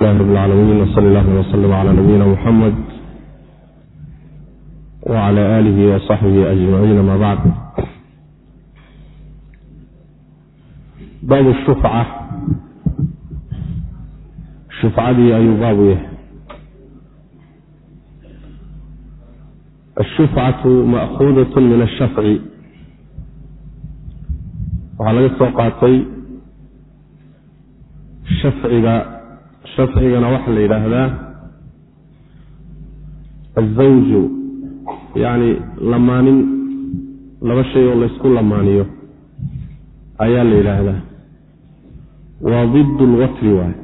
rab lcaalamiin wsal llahuma wslm cla nabiyina muxamed wcla aalihi wasaxbihi ajmaciin ama bacd baabu shufca shufcadii ayuu baabu yahay. Ashufcatu ma'kuudat min ashafci waxaa laga soo qaatay shafciga shafcigana waxaa la yidhaahdaa azawju yacni lamaanin laba shay oo laysku lamaaniyo ayaa la yidhaahdaa. Waa did lwatri waay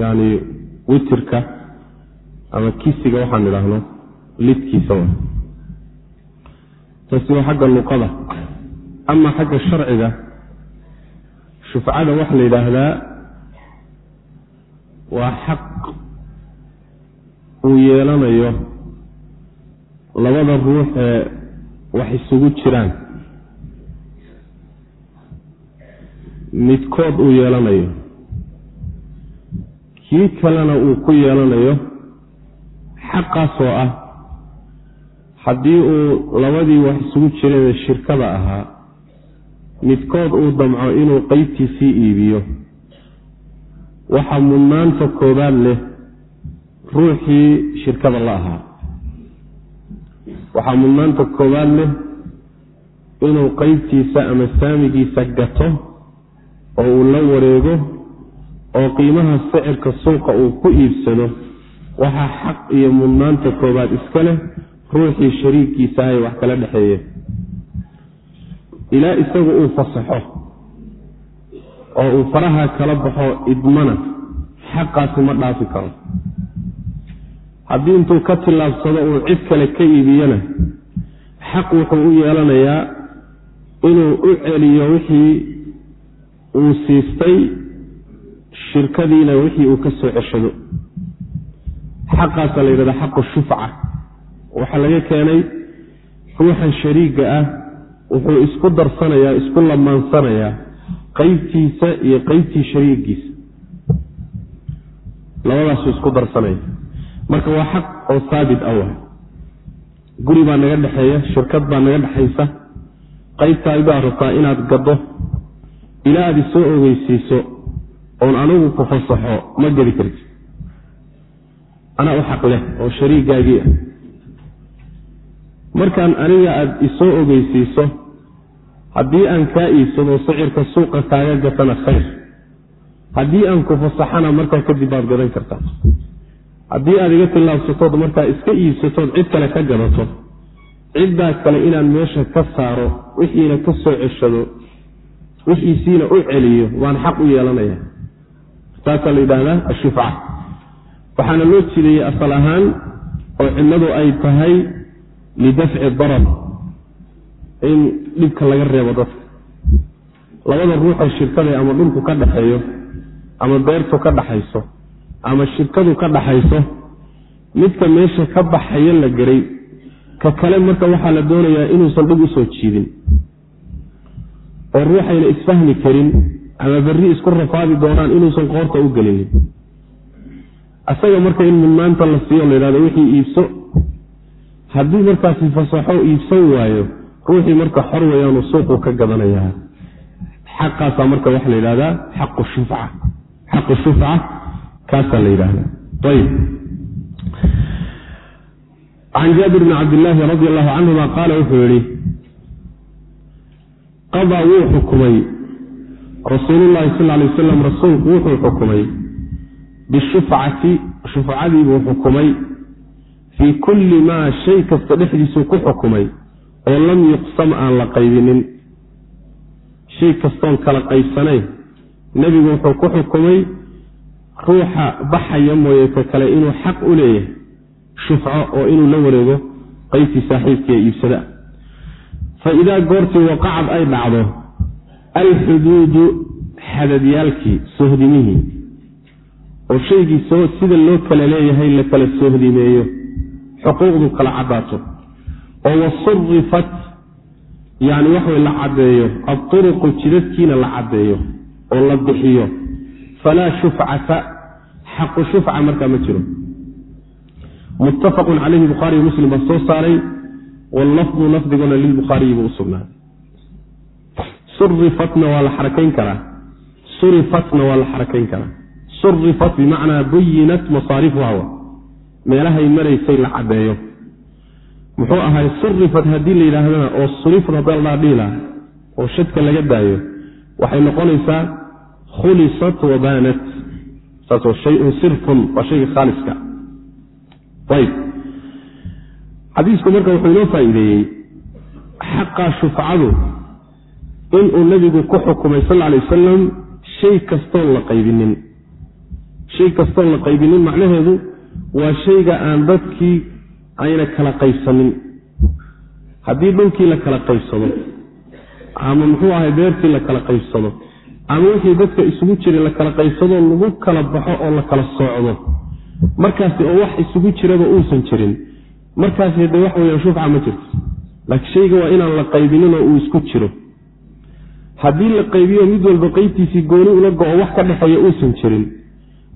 yacni witirka ama kisiga waxaan idhaahno lidkiisa waay taasi waa xagga luqada. Ama xagga sharciga shufcada waxaa la yidhaahdaa waa xaq uu yeelanayo labada ruux ee wax isugu jiraan. Midkood uu yeelanayo. Kii kalena uu ku yeelanayo xaqaasoo ah haddii uu labadii wax isugu jireen shirkada ahaa midkood uu damco inuu qeybtiisii iibiyo waxaa mudnaanta koobaad leh ruuxii shirkada la ahaa. Waxaa mudnaanta koobaad leh inuu qeybtiisa ama saamigiisa gato oo uu la wareego oo qiimaha sicirka suuqa uu ku iibsado. Waxaa xaq iyo mudnaanta koobaad iska leh ruuxii shariikiisa ahay wax kala dhexeeye. Ilaa isagu uu fasaxo oo uu faraha kala baxo idmana xaqaasi ma dhaafi karo. Haddii intuu ka tillaabsado uu cid kale ka iibiyana xaq wuxuu u yeelanayaa inuu u celiyo wixii uu siistay shirkadiina wixii uu ka soo ceshado. Xaqaasaa la yidhahdaa xaqu shufca. Waxaa laga keenay ruuxan shariiga ah wuxuu isku darsanayaa isku lamaansanayaa qeybtiisa iyo qeybtii shariigiisa. Labadaasuu isku darsanaya marka waa xaq oo saabit ah guri baa naga dhexeeya shirkad baa naga dhexaysa. Qaybtaadaa rabtaa inaad gaddo ilaa aad isoo ogeysiiso oon anigu ku fasaxo ma gedi karti anaa u xaq leh oo shariigaagii ah. Markaan aniga aada isoo ogeysiiso haddii aan kaa iibsado sicirka suuqa kaaga gatana khayr. Haddii aan ku fasaxana markaa kadib baad gadan kartaa. Haddii aad iga tillaabsatood markaa iska iibsatood cid kale ka gadato. Ciddaa kale inaan meesha ka saaro wixiina ka soo ceshado wixiisiina u celiyo waan xaq u yeelanaya taasaa la yidhaahdaa ashufca waxaana loo jideeyey asal ahaan oo cilladu ay tahay lidafci darar. In dhibka laga reebo dadka. Labada ruuxee shirkada ama dhulku ka dhaxeeyo ama beertu ka dhaxayso ama shirkadu ka dhaxayso midka meesha ka baxayo la garay ka kale marka waxaa la doonayaa inuusan dhib u soo jiidin. Oo ruuxayna isfahmi karin ama berri isku rafaadi doonaan inuusan qoorta u gelinin. Asaga marka in mudnaanta la siiyo la yidhahdo wixii iibso haddii markaasi fasaxo iibsan waayo ruuxii marka xor wayaanu suuqu ka gadanayaa. xaqaasaa marka waxaa la yidhahdaa xaqu shufca xaqu shufca kaasaa la yidhaahdaa. Ayib. Can jaabir bni cabdillaahi radi allahu canhuma qaala wuxuu yihi qadaa wuu xukumay. Rasuulullahi sal lay wasalam rasuulku wuxuu xukumay. Bishufcati shufcadii buu xukumay. Fii kulli maa shay kasta dhexdiisuu ku xukumay oo lam yuqsam aan la qaybinin. Shay kastoon kala qaybsanayn nebigu wuxuu ku xukumay ruuxa baxaya mooye ka kale inuu xaq u leeyahay shufco oo inuu la wareego qaybtii saaxiibkii ee iibsada. Fa idaa goortii waqacad ay dhacdo alxuduudu xadadyaalkii sohdimihii oo shaygii sida loo kala leeyahay la kala sohdimeeyo xuquuqdu kala caddaato oo wasurifat yani waxway la caddeeyo alturuqu jidadkiina la caddeeyo oo la bixiyo falaa shufcata xaqu shufca markaa ma jiro. Muttafaqun calayhi bukhaariy muslim baa soo saaray wallafdu lafdiguna lilbukhaariyi buu u sugnaaday. Surifatna waa la xarakayn karaa. Surifatna waa la xarakayn karaa. Surifat bimacnaa buyinat masaarifuha meelahay maraysay la caddeeyo muxuu ahay surifat haddii la yidhaahdana oo surifat hadda la dhiila oo shadka laga daayo waxay noqonaysaa khulisat wabanat saas shayun sirfun waa shayga khaaliska. Ayb xadiisku marka wuxuu inoo faa'iideeyey xaqa shufcadu inuu nebigu ku xukumay sal lla alay wasalam shay kastoon la qaybinin. Shay kastoon la qaybinin macnaheedu waa shayga aan dadkii ayna kala qaybsanin haddii dhulkii la kala qaybsado ama muxuu ahay beertii la kala qaybsado ama wixii dadka isugu jiray la kala qaybsadoo lagu kala baxo oo la kala soocdo markaasi oo wax isugu jiraba uusan jirin markaasi de wax weya shufca ma jirto. Laakiin shayga waa inaan la qaybinin oo uu isku jiro. Haddii la qaybiyo mid walba qeybtiisii gooni ula go-o wax ka dhexeeya uusan jirin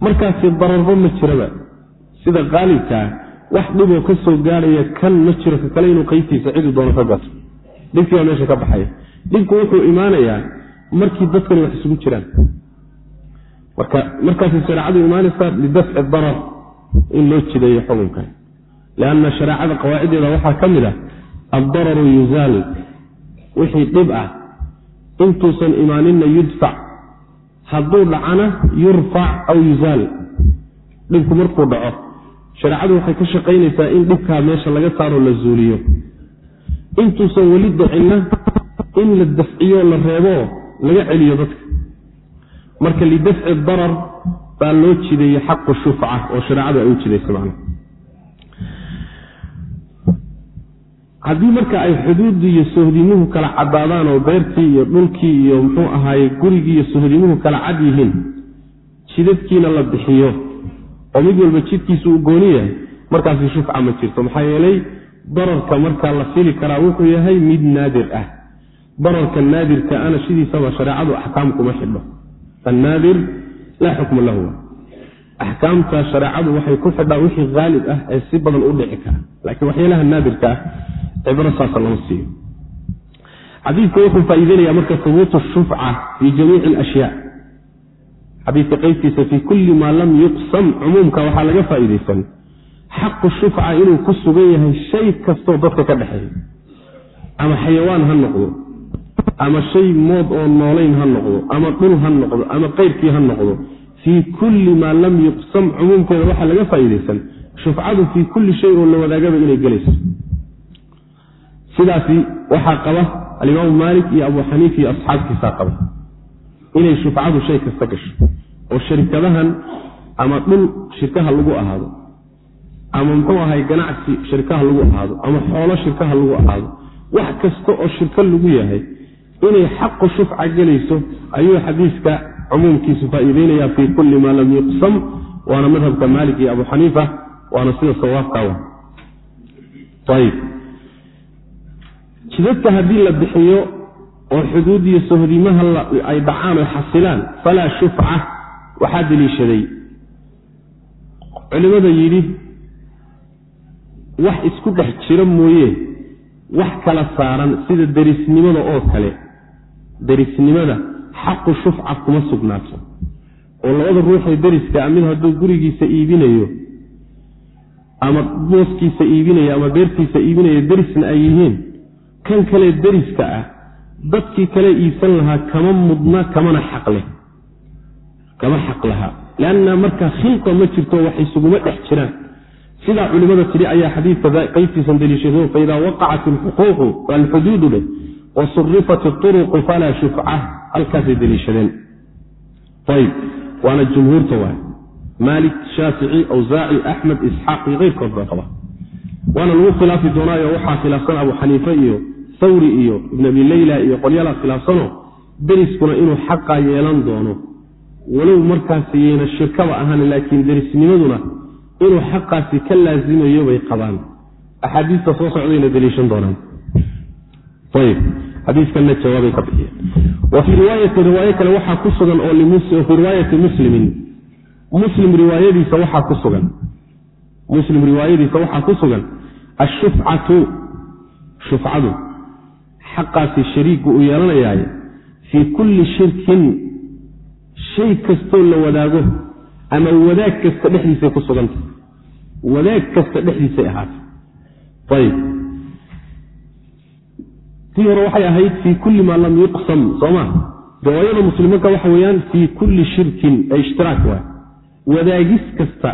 markaasi dararbo ma jiraba. Sida qaalibkaa wax dhiboo ka soo gaadhaya kan ma jiro ka kale inuu qeybtiisa ciduu doono ka gato dhibkii baa meesha ka baxaya. Dhibku wuxuu imaanayaa markii dadkani wax isugu jiraan. Marka markaasay shareecadu imaanaysaa lidafci darar in loo jideeyo xukunkan. Lianna shareecada qawaaciddeeda waxaa ka mid ah addararu yuzaal wixii dhib ah intuusan imaaninna yudfac hadduu dhacana yurfac aw yuzaal dhibku markuu dhaco shareecadu waxay ka shaqaynaysaa in dhibkaa meesha laga saaroo la zuuliyo. Intuusan weli dacinna in la dafciyo la reeboo laga celiyo dadka. Marka lidafci darar baa loo jideeyey xaqu shufca oo shareecadu ay u jidaysa macna. Haddii marka ay xuduuddii iyo sohdimuhu kala caddaadaan oo beertii iyo dhulkii iyo muxuu ahaaye gurigii iyo sohdimuhu kala cad yihiin jidadkiina la bixiyo oo mid walba jidkiisu uu gooni yahay? Markaasi shufca ma jirto. Maxaa yeelay dararka markaa la fili karaa wuxuu yahay mid naadir ah. Dararka naadirka ana sidiisaba shareecadu axkaam kuma xidho. Annaadir laa xukma lahu. Axkaamta shareecadu waxay ku xidhaa wixii haalib ah ee si badan u dhici kara. Laakiin waxyaalaha naadirka ah cibro saasa lama siiyo. Xadiidka wuxuu faa'iideynaya marka hubuutu shufca fii jamiici alashyaa xadiidka qeybtiisa fii kulli maa lam yuqsam cumuumka waxaa laga faa'iidaysan xaqu shufca inuu ku sugan yahay shay kastoo dadka ka dhexeeya. Ama xayawaan ha noqdo. Ama shay mood oo noolayn ha noqdo. Ama dhul ha noqdo. Ama qeyrkii ha noqdo. Fii kulli maa lam yuqsam cumuumkeeda waxaa laga faa'iidaysan shufcadu fii kulli shay oo la wadaagaba inay gelayso. Sidaasi waxaa qaba alimaamu maalik iyo abu xaniif iyo asxaabtiisaa qaba inay shufcadu shay kasta gasho oo shirkadahan ama dhul shirkaha lagu ahaado ama muxuu ahay ganacsi shirkaha lagu ahaado ama xoolo shirkaha lagu ahaado wax kasta oo shirko lagu yahay inay xaqu shufca gelayso ayuu xadiiska cumuumkiisu faa'iideynaya fii kulli maa lam yuqsam waana madhabka maalik iyo abu xaniifa waana sida sawaabkaa jidadka haddii la bixiyo oo xuduud iyo sohdimaha ay dhacaan oy xasilaan falaa shufca waxaa deliishaday. Culimada yidhi wax isku dhex jiro mooye wax kala saaran sida derisnimada oo kale. Derisnimada xaqu shufca kuma sugnaato. Oo labada ruuxee deriska a mid hadduu gurigiisa iibinayo ama booskiisa iibinayo ama beertiisa iibinayo derisna ay yihiin. Kan kale deriska ah dadkii kale iibsan lahaa kama mudna kamana xaqleh kama xaq laha. Lanna marka khilqa ma jirto wax isuguma dhex jiraan. Sidaa culimada tidhi ayaa xadiidka qaybtiisan deliishado faidaa waqacat alxuquuqu alxuduudu dheh wasurifat turuqu falaa shufca. Halkaasay deliishadeen ayb waana jumhuurta waay maalik shaafici awsaaci axmed isxaaq iyo keyrkood baa qaba. Waana lagu khilaafi doonaayo waxaa khilaafsan abu xaniife iyo thawri iyo ibn abi leyla iyo qolyala khilaafsano deriskuna inuu xaqaa yeelan doono. Walow markaasi yayna shirkaba ahaan laakiin derisnimaduna inuu xaqaasi ka laasimayo bay qabaan. Axaadiista soo socdayna deliishan doonaan. Ayb xadiiskana jawaabay ka bixiyeen. Wa fii riwaayatin riwaayo kale waxaa ku sugan oo fii riwaayati muslimin. Muslim riwaayadiisa waxaa ku sugan. Muslim riwaayadiisa waxaa ku sugan ashufcatu shufcadu xaqaasi shariigu uu yeelanayaaye fii kulli shirkin shay kastoo la wadaago ama wadaag kasta dhexdiisay ku sugantah wadaag kasta dhexdiisay ahaatay. Ayb tii hore waxay ahayd fii kulli maa lam yuqsam sooma riwaayada muslimanka waxa weeyaan fii kulli shirkin ay ishtiraak waay. Wadaagis kasta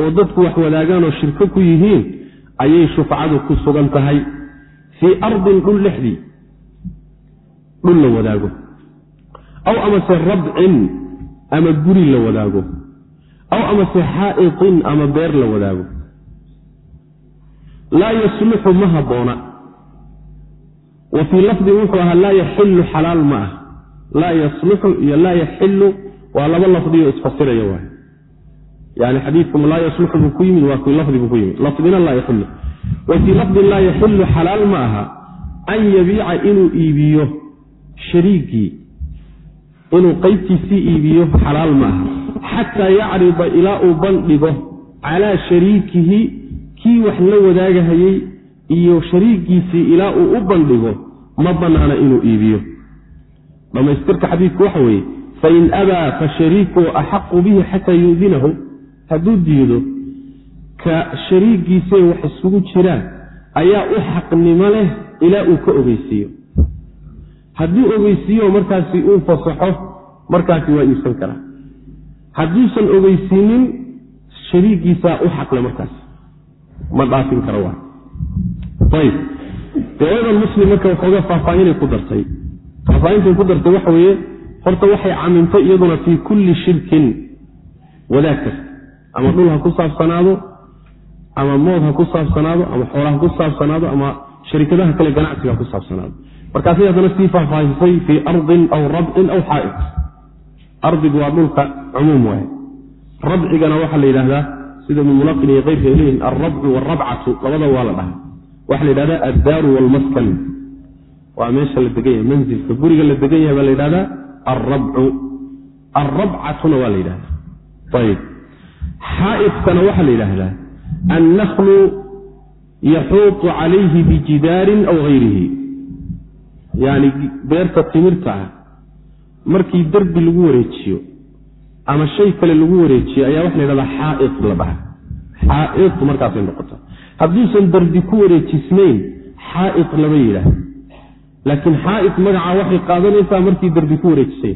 oo dadku wax wadaagaan oo shirko ku yihiin ayay shufcadu ku sugan tahay fii ardin dhul dhexdii dhul la wadaago. Aw amase rabcin ama guri la wadaago. Aw amase xaa'itin ama beer la wadaago. Laa yasluxu ma habboona wa fii lafdin wuxuu ahaa laa yaxilu xalaal ma ah. Laa yasluxu iyo laa yaxilu waa laba lafdiyo isfasiraya waay yani xadiidku laa yasluxu buu ku yimid waa fii lafdi buu ku yimid. Lafdina laa yaxilu wa fii lafdin laa yaxilu xalaal ma aha an yabiica inuu iibiyo shariigii. Inuu qeybtiisii iibiyo xalaal ma aha. Xataa yacrida ilaa uu bandhigo calaa shariikihi kii wax la wadaagahayey iyo shariigiisii ilaa uu u bandhigo ma bannaana inuu iibiyo. Dhammaystirka xadiidku waxa weeye fain abaa fa shariikuhu axaqu bihi xataa yuudinahu hadduu diido ka shariigiisee wax isugu jiraan ayaa u xaqnimo leh ilaa uu ka ogeysiiyo. Haddii ogeysiiyo markaasi uu fasaxo markaasi waa iibsan karaa. Hadduusan ogeysiinin shariigiisaa u xaqle markaas. Ma dhaafin karo waa. Ayb riwaayadan muslim marka waxooga faahfaahinay ku dartay. Faahfaahintai ku dartay waxa weeye horta waxay camintay iyaduna fii kulli shirkin wadaag kasta ama dhul ha ku saabsanaado ama mood ha ku saabsanaado ama xoola ha ku saabsanaado ama sharikadaha kale ganacsiga ha ku saabsanaado. Markaasay haddana sii faahfaahisay fii ardin aw rabcin aw xaa'id ardigu waa dhulka cumuum waaye rabcigana waxaa la yidhaahdaa sida mumulaqin iyo keyrka ay leeyihiin alrabcu waalrabcatu labada waa la dhahaa. Waxaa la yidhahdaa addaaru waalmaskan waa meesha la degan yahay manzilka guriga la degan yahay baa la yidhahdaa alrabcu alrabcatuna waa la yidhahdaa ayib xaa'idkana waxaa la yidhaahdaa annaklu yaxuutu calayhi bijidaarin aw hayrihi yani beerta timirta ah markii derbi lagu wareejiyo ama shay kale lagu wareejiyo ayaa waxa la ydhahdaa xaaid la dhaha xaaid markaasay noqota hadduusan darbi ku wareejisnayn xaaid lama yidhaah laakiin xaaid magacaa waxay qaadanaysaa markii darbi ku wareejisay.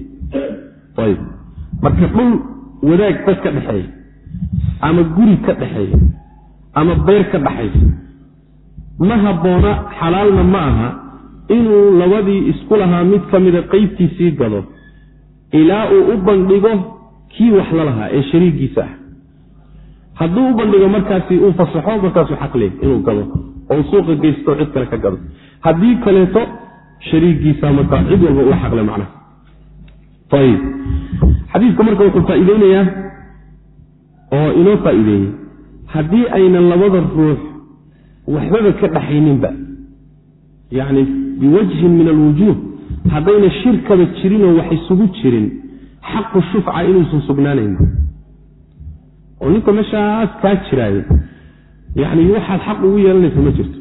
Marka dhul wadaag dad ka dhexeeya ama guri ka dhexeeya. Ama beer ka dhaxaysa ma habboona xalaalna ma aha inuu labadii isku lahaa mid ka mida qeybtiisii gado ilaa uu u bandhigo kii wax la lahaa ee shariigiisa ah. Hadduu u bandhigo markaasi uu fasaxo markaasuu xaqle inuu gado oo suuqa geysto cid kale ka gado haddii kaleeto shariigiisa markaa cid walba ula xaqle macnaha. Ayib xadiidka marka wuxuu faa'iideynayaa oo inoo faa'iideeyey. Haddii aynan labada ruux waxbaba ka dhaxayninba yacni biwajhin min alwujuuh haddayna shirkaba jirinoo wax isugu jirin xaqu shufca inuusan sugnaanayn oo ninka meeshaas kaa jiraaye yani waxaad xaq ugu yeelanaysa ma jirto.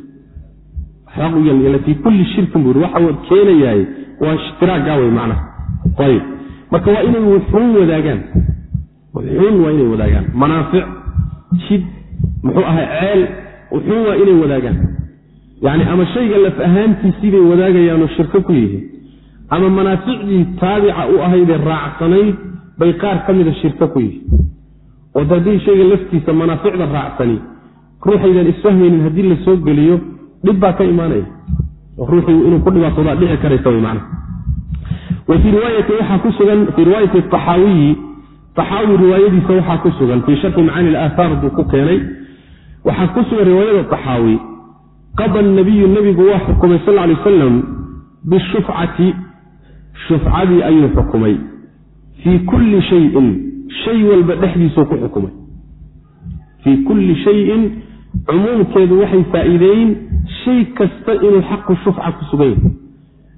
Xaq ugu yeelan fii kulli shirkin buu waxa keenayaay waa ishtiraagaa wey macnaha. Ayib. Marka waa inay wuxuun wadaagaan wuxuun waa inay wadaagaan. Manaafic jid muxuu ahay ceel wuxuun waa inay wadaagaan. Yani ama shayga laf ahaantiisii bay wadaagayaanoo shirko ku yihiin ama manaaficdii taabica u ahaydee raacsanayd bay qaar ka mida shirko ku yihiin. Oo haddii shayga laftiisa manaaficda raacsani ruuxaydan isfahmaynin haddii la soo geliyo dhib baa ka imaanaya. Ruuxii inuu ku dhibaatoodaa dhici karaysa wy macna. Wa fii riwaayati waxaa ku sugan fii riwaayati axaawiyi axaawi riwaayadiisa waxaa ku sugan fii sharxi macaani ilaathaar buu ku keenay. Waxaa ku sugan riwaayada axaawi qada nabiyu nebigu waa xukumay sal lay wasalam bishufcati. Shufcadii ayuu xukumay. Fii kulli shayin shay walba dhexdiisuu ku xukumay. Fii kulli shayin cumuumkeedu waxay faa'iideeyin shay kasta inuu xaqu shufca ku sugan yahay.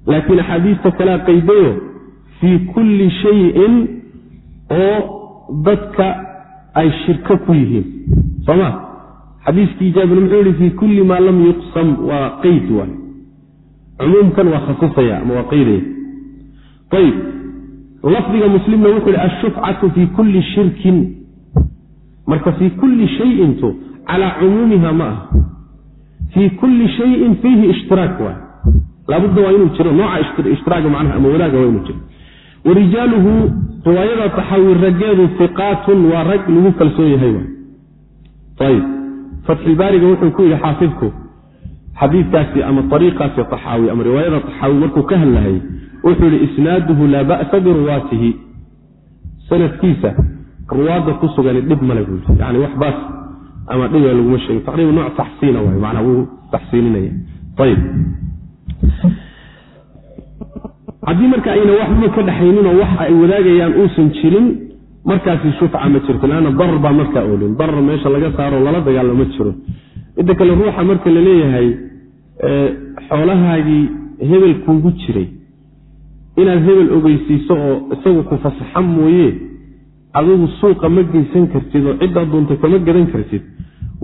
Laakiin axaadiista kalea qaydayo fii kulli shayin oo dadka ay shirko ku yihiin. Soma xadiiskii jaabir muxuu yihi fii kulli maa lam yuqsam waa qeyd waay. Cumuumkan waa khasisaya ama waa qeydaya ayib lafdiga muslimna wuxuu yihi ashufcatu fii kulli shirkin. Marka fii kulli shayintu calaa cumuumiha ma aha. Fii kulli shayin fiihi ishtiraak waay. Laabudda waa inuu jiro nooca ishtiraaga macnaha ama wadaaga waa inuu jiro warijaaluhu riwaayada taxawi raggeedu iqaatun waa rag lagu kalsoon yahay ayb fatxilbaariga wuxuu ku yidhi xaafidku xadiikaasi ama ariiqaasi axaawi ama riwaayada axaawi markuu ka hadlahay wuxuu yihi isnaaduhu laa ba'sa biruwaatihi. Sanadkiisa ruwaadda ku sugani dhib male buu yii yani wax baas ama dhiba laguma sheegin. Taqriiban nooc taxsiina waay manaa wuu taxsiininaya. Ayb haddii marka ayna waxba ka dhexayninoo wax ay wadaagayaan uusan jirin markaasi shufca ma jirto lanna darar baa markaa oolin. Darar meesha laga saaro lala dagaalo ma jiro. Midda kale ruuxa marka la leeyahay xoolahaagii hebel kuugu jiray. Inaad hebel ogeysiiso oo isagu ku fasaxa mooye adigu suuqa ma geysan kartid oo ciddaa doonta kama gadan kartid.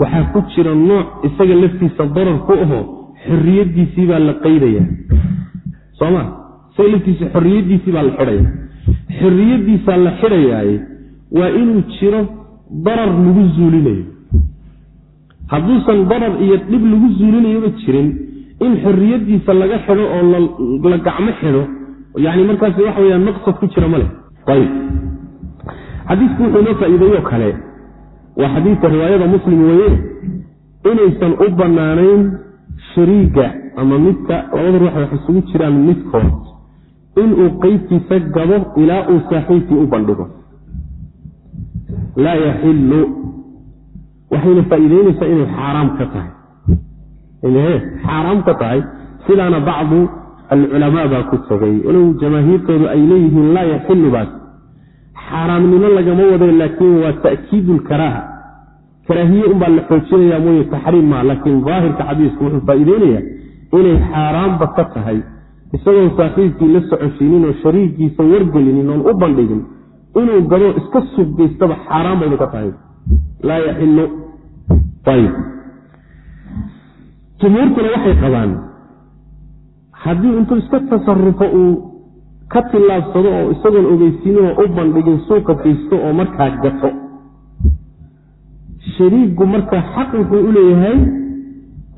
Waxaa ku jira nooc isaga laftiisa darar ku aho xorriyadiisii baa la qaydaya. Soma laftiisa xorriyadiisii baa la xidhaya. Xorriyadiisaa la xidhayaaye waa inuu jiro darar lagu zuulinayo. Hadduusan darar iyo dhib lagu zuulinayoba jirin in xorriyadiisa laga xidho oo la gacmo xidho. Yani markaas waxa weyaan maqsad ku jira ma leh. Ayb xadiisku wuxuu inoo faa-iideeyo kale. Waa xadiidka riwaayada muslim weye inaysan u bannaanayn shariiga ama midka labada ruux wax isugu jiraan midkood inuu qeybtiisa gado ilaa uu saaxiibkii u bandhigo. Laa yaxillu waxayna faa-iideynaysaa inay xaaraam ka tahay. Xaaraam ka tahay sidaana bacdu alculamaa baa ku tegay walow jamaahiirtoodu ay leeyihiin laa yaxillu baas. Xaaraamnimo lagama wada laakiin waa ta'kiidu lkaraaha karaahiye unbaa la xoojinaya mooye taxriim maa laakiin daahirka xadiisku wuxuu faa-iideynayaa inay xaaraamba ka tahay isagoon saaxiibkii la socoshiinin oo shariigiisa wargelinin oon u bandhigin inuu gado iska subgaystaba xaaraan baynu ka tahay. Laa yaxilu jumhuurtuna waxay qabaan haddii intuu iska tasarufo uu ka tillaabsado oo isagoon ogeysiinin oo u bandhigin suuqa geysto oo markaa gato shariigu markaa xaq wuxuu u leeyahay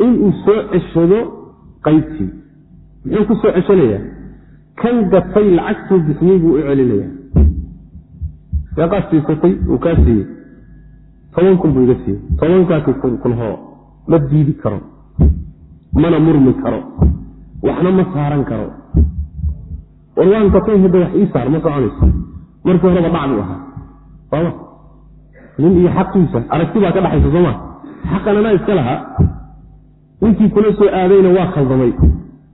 inuu soo ceshado qaybtii muxuu ku soo ceshanayaa. Kan gatay lacagtuu bixiyey buu u celinayaa. Meeqaad siisatay uu kaa siiyey. Toban kun buu iga siiyey. Tobankaasi kun hoo ma diidi karo. Mana murmi karo. Waxna ma saaran karo. Warwaan gatay hadda wax ii saar ma soconayso. Markii horeba dhac ahaa. Sooma nin iyo xaqiisa aragti baa ka dhaxaysa sooma xaqan anaa iska lahaa. Ninkii kula soo aadayna waa khaldamay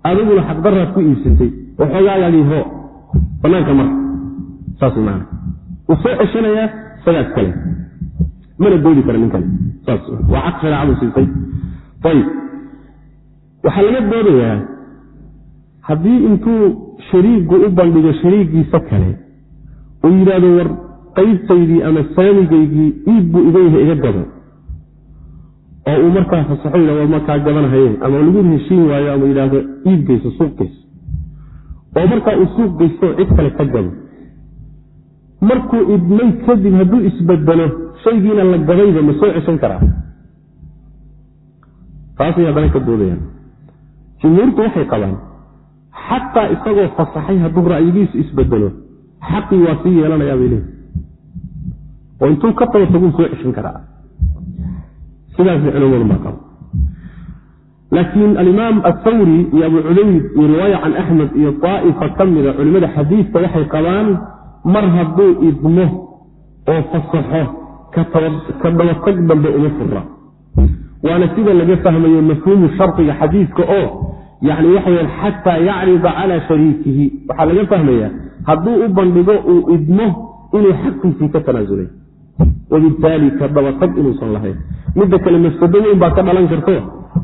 adiguna xaqdaraad ku iibsatay oo xoogaagaagii hoo. Banaanka marka saas maana wuu soo ceshanayaa isagaa iskale mana doodi kara ninkan. Saas waa xaq shareecadu siisay. Ayib. Waxaa laga doodayaa haddii intuu shariigu u bandhigo shariigiisa kale uu yidhaahdo war qaybtaydii ama saamigaygii iib buu iga yahay iga gado oo uu markaa fasaxo yidhah war markaa gadanhaye ama lagu heshiin waayo ama yidhaahdo iib geyso suuq geyso oo markaa uu suuq geysto cid kale ka gado markuu idmay kadib hadduu isbedelo shaygiina la gadayba ma soo ceshan karaa. Taasay haddana ka doodayaan. Jumhuurtu waxay qabaan xataa isagoo fasaxay hadduu ra'yigiisu isbedelo xaqii waa sii yeelanayaa bay leeyihi oo intuu ka tago taguu soo ceshan karaa sidaasay culamadu baa qaba laakiin alimaam athawri iyo abu cubayd iyo riwaaya can axmed iyo daa'ifa ka mida culimmada xadiidka waxay qabaan mar hadduu idmo oo fasaxo ka dabatag dambe uma fura waana sida laga fahmayo mafhuumu shardiga xadiidka oo yani waxaw xataa yacrida calaa shariikihi. Waxaa laga fahmaya hadduu u bandhigo uu idmo inuu xaqiisii ka tanaasulay. Wabittaali ka dabatag inuusan lahayn midda kale mafsado weyn baa ka dhalan karto.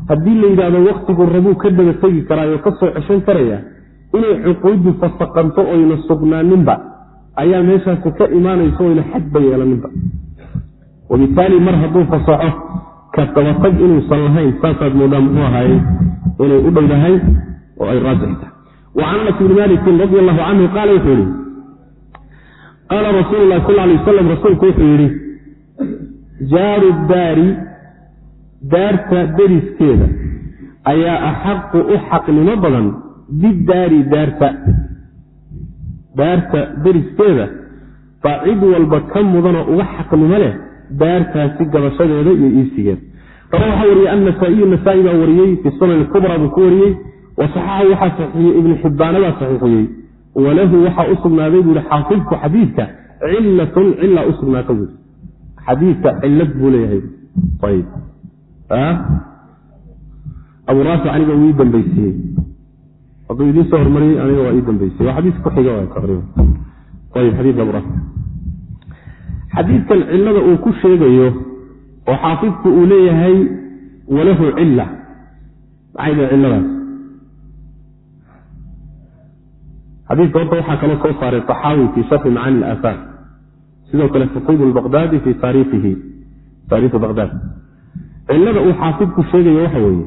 Haddii la yidhaahdo waktigu rabuu ka daba tegi karaayo ka soo ceshan karaya inay cuquuddu fasaqanto oyna sugnaaninba ayaa meeshaasi ka imaanayso oyna xadba yeelaninba. Wabitaali mar hadduu fasaxo ka dabatag inuusan lahayn saasaad moodaa muxuu ahaaye inay u dhowdahay oo ay raajix tahay. Wa can anas bni malikin radi allahu canhu qaala wuxuu yihi qaala rasuulu lahi sal lay wasalam rasuulku wuxuu yidhi jaaru daari daarta deriskeeda ayaa axaqu u xaqnimo badan bidaari daarta. Daarta deriskeeda baa cid walba ka mudanoo uga xaqnimo leh daartaasi gabashadeeda iyo iisigeeda raba waxaa wariyey annasaa'iyu nasaa-i baa wariyey fi sunan kubra buu ku wariyey wa saxaxahu waxaa saxiixiyey ibnu xibbaana baa saxiixiyey walahu waxaa u sugnaaday buu yihi xaafidku xadiidka cilatun cila u sugnaata buui xadiidka cilad buu leeyahay. Abu raafic aniga wuu ii dambaysiiyey hadduu idiin soo hormariyey aniga waa ii dambaysiye waa xadiis ku xiga ayb xadiidka abu raafic xadiidkan cilada uu ku sheegayo oo xaafidku uu leeyahay walahu cila maxay dha ciladaas xadiidka horta waxaa kaloo soo saaray taxaawi fii sharxi macaani ilaahaar sidoo kale fuqid lbaqdaadi fii taariikihi taariikhi baqdaad cilada uu xaafidku sheegayo waxa weeye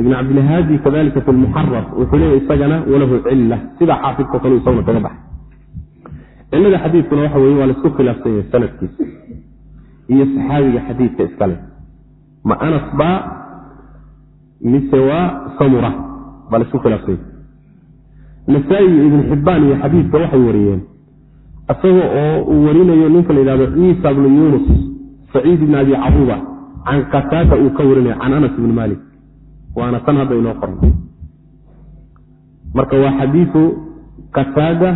ibn cabdilhaadi kadalika fi lmuxarar wuxuu leeyahy isagana walahu cila sida xaafidko kale isaguna kaga baxay. Cilada xadiidkuna waxa weye waa la isku khilaafsan yahay sanadkiisa iyo saxaabiga xadiidka iskale ma anas baa mise waa samura baa la isku khilaafsan yahay. Nasaa-i iyo ibn xibbaan iyo xadiidka waxay wariyeen isaga oo uu warinayo ninka la yidhahdo ciisa bnu yunus saciid ibn abi caruba can qataada uu ka warinayo can anas ibni malik waana tan hadda inoo qoran. Marka waa xadiiu qataada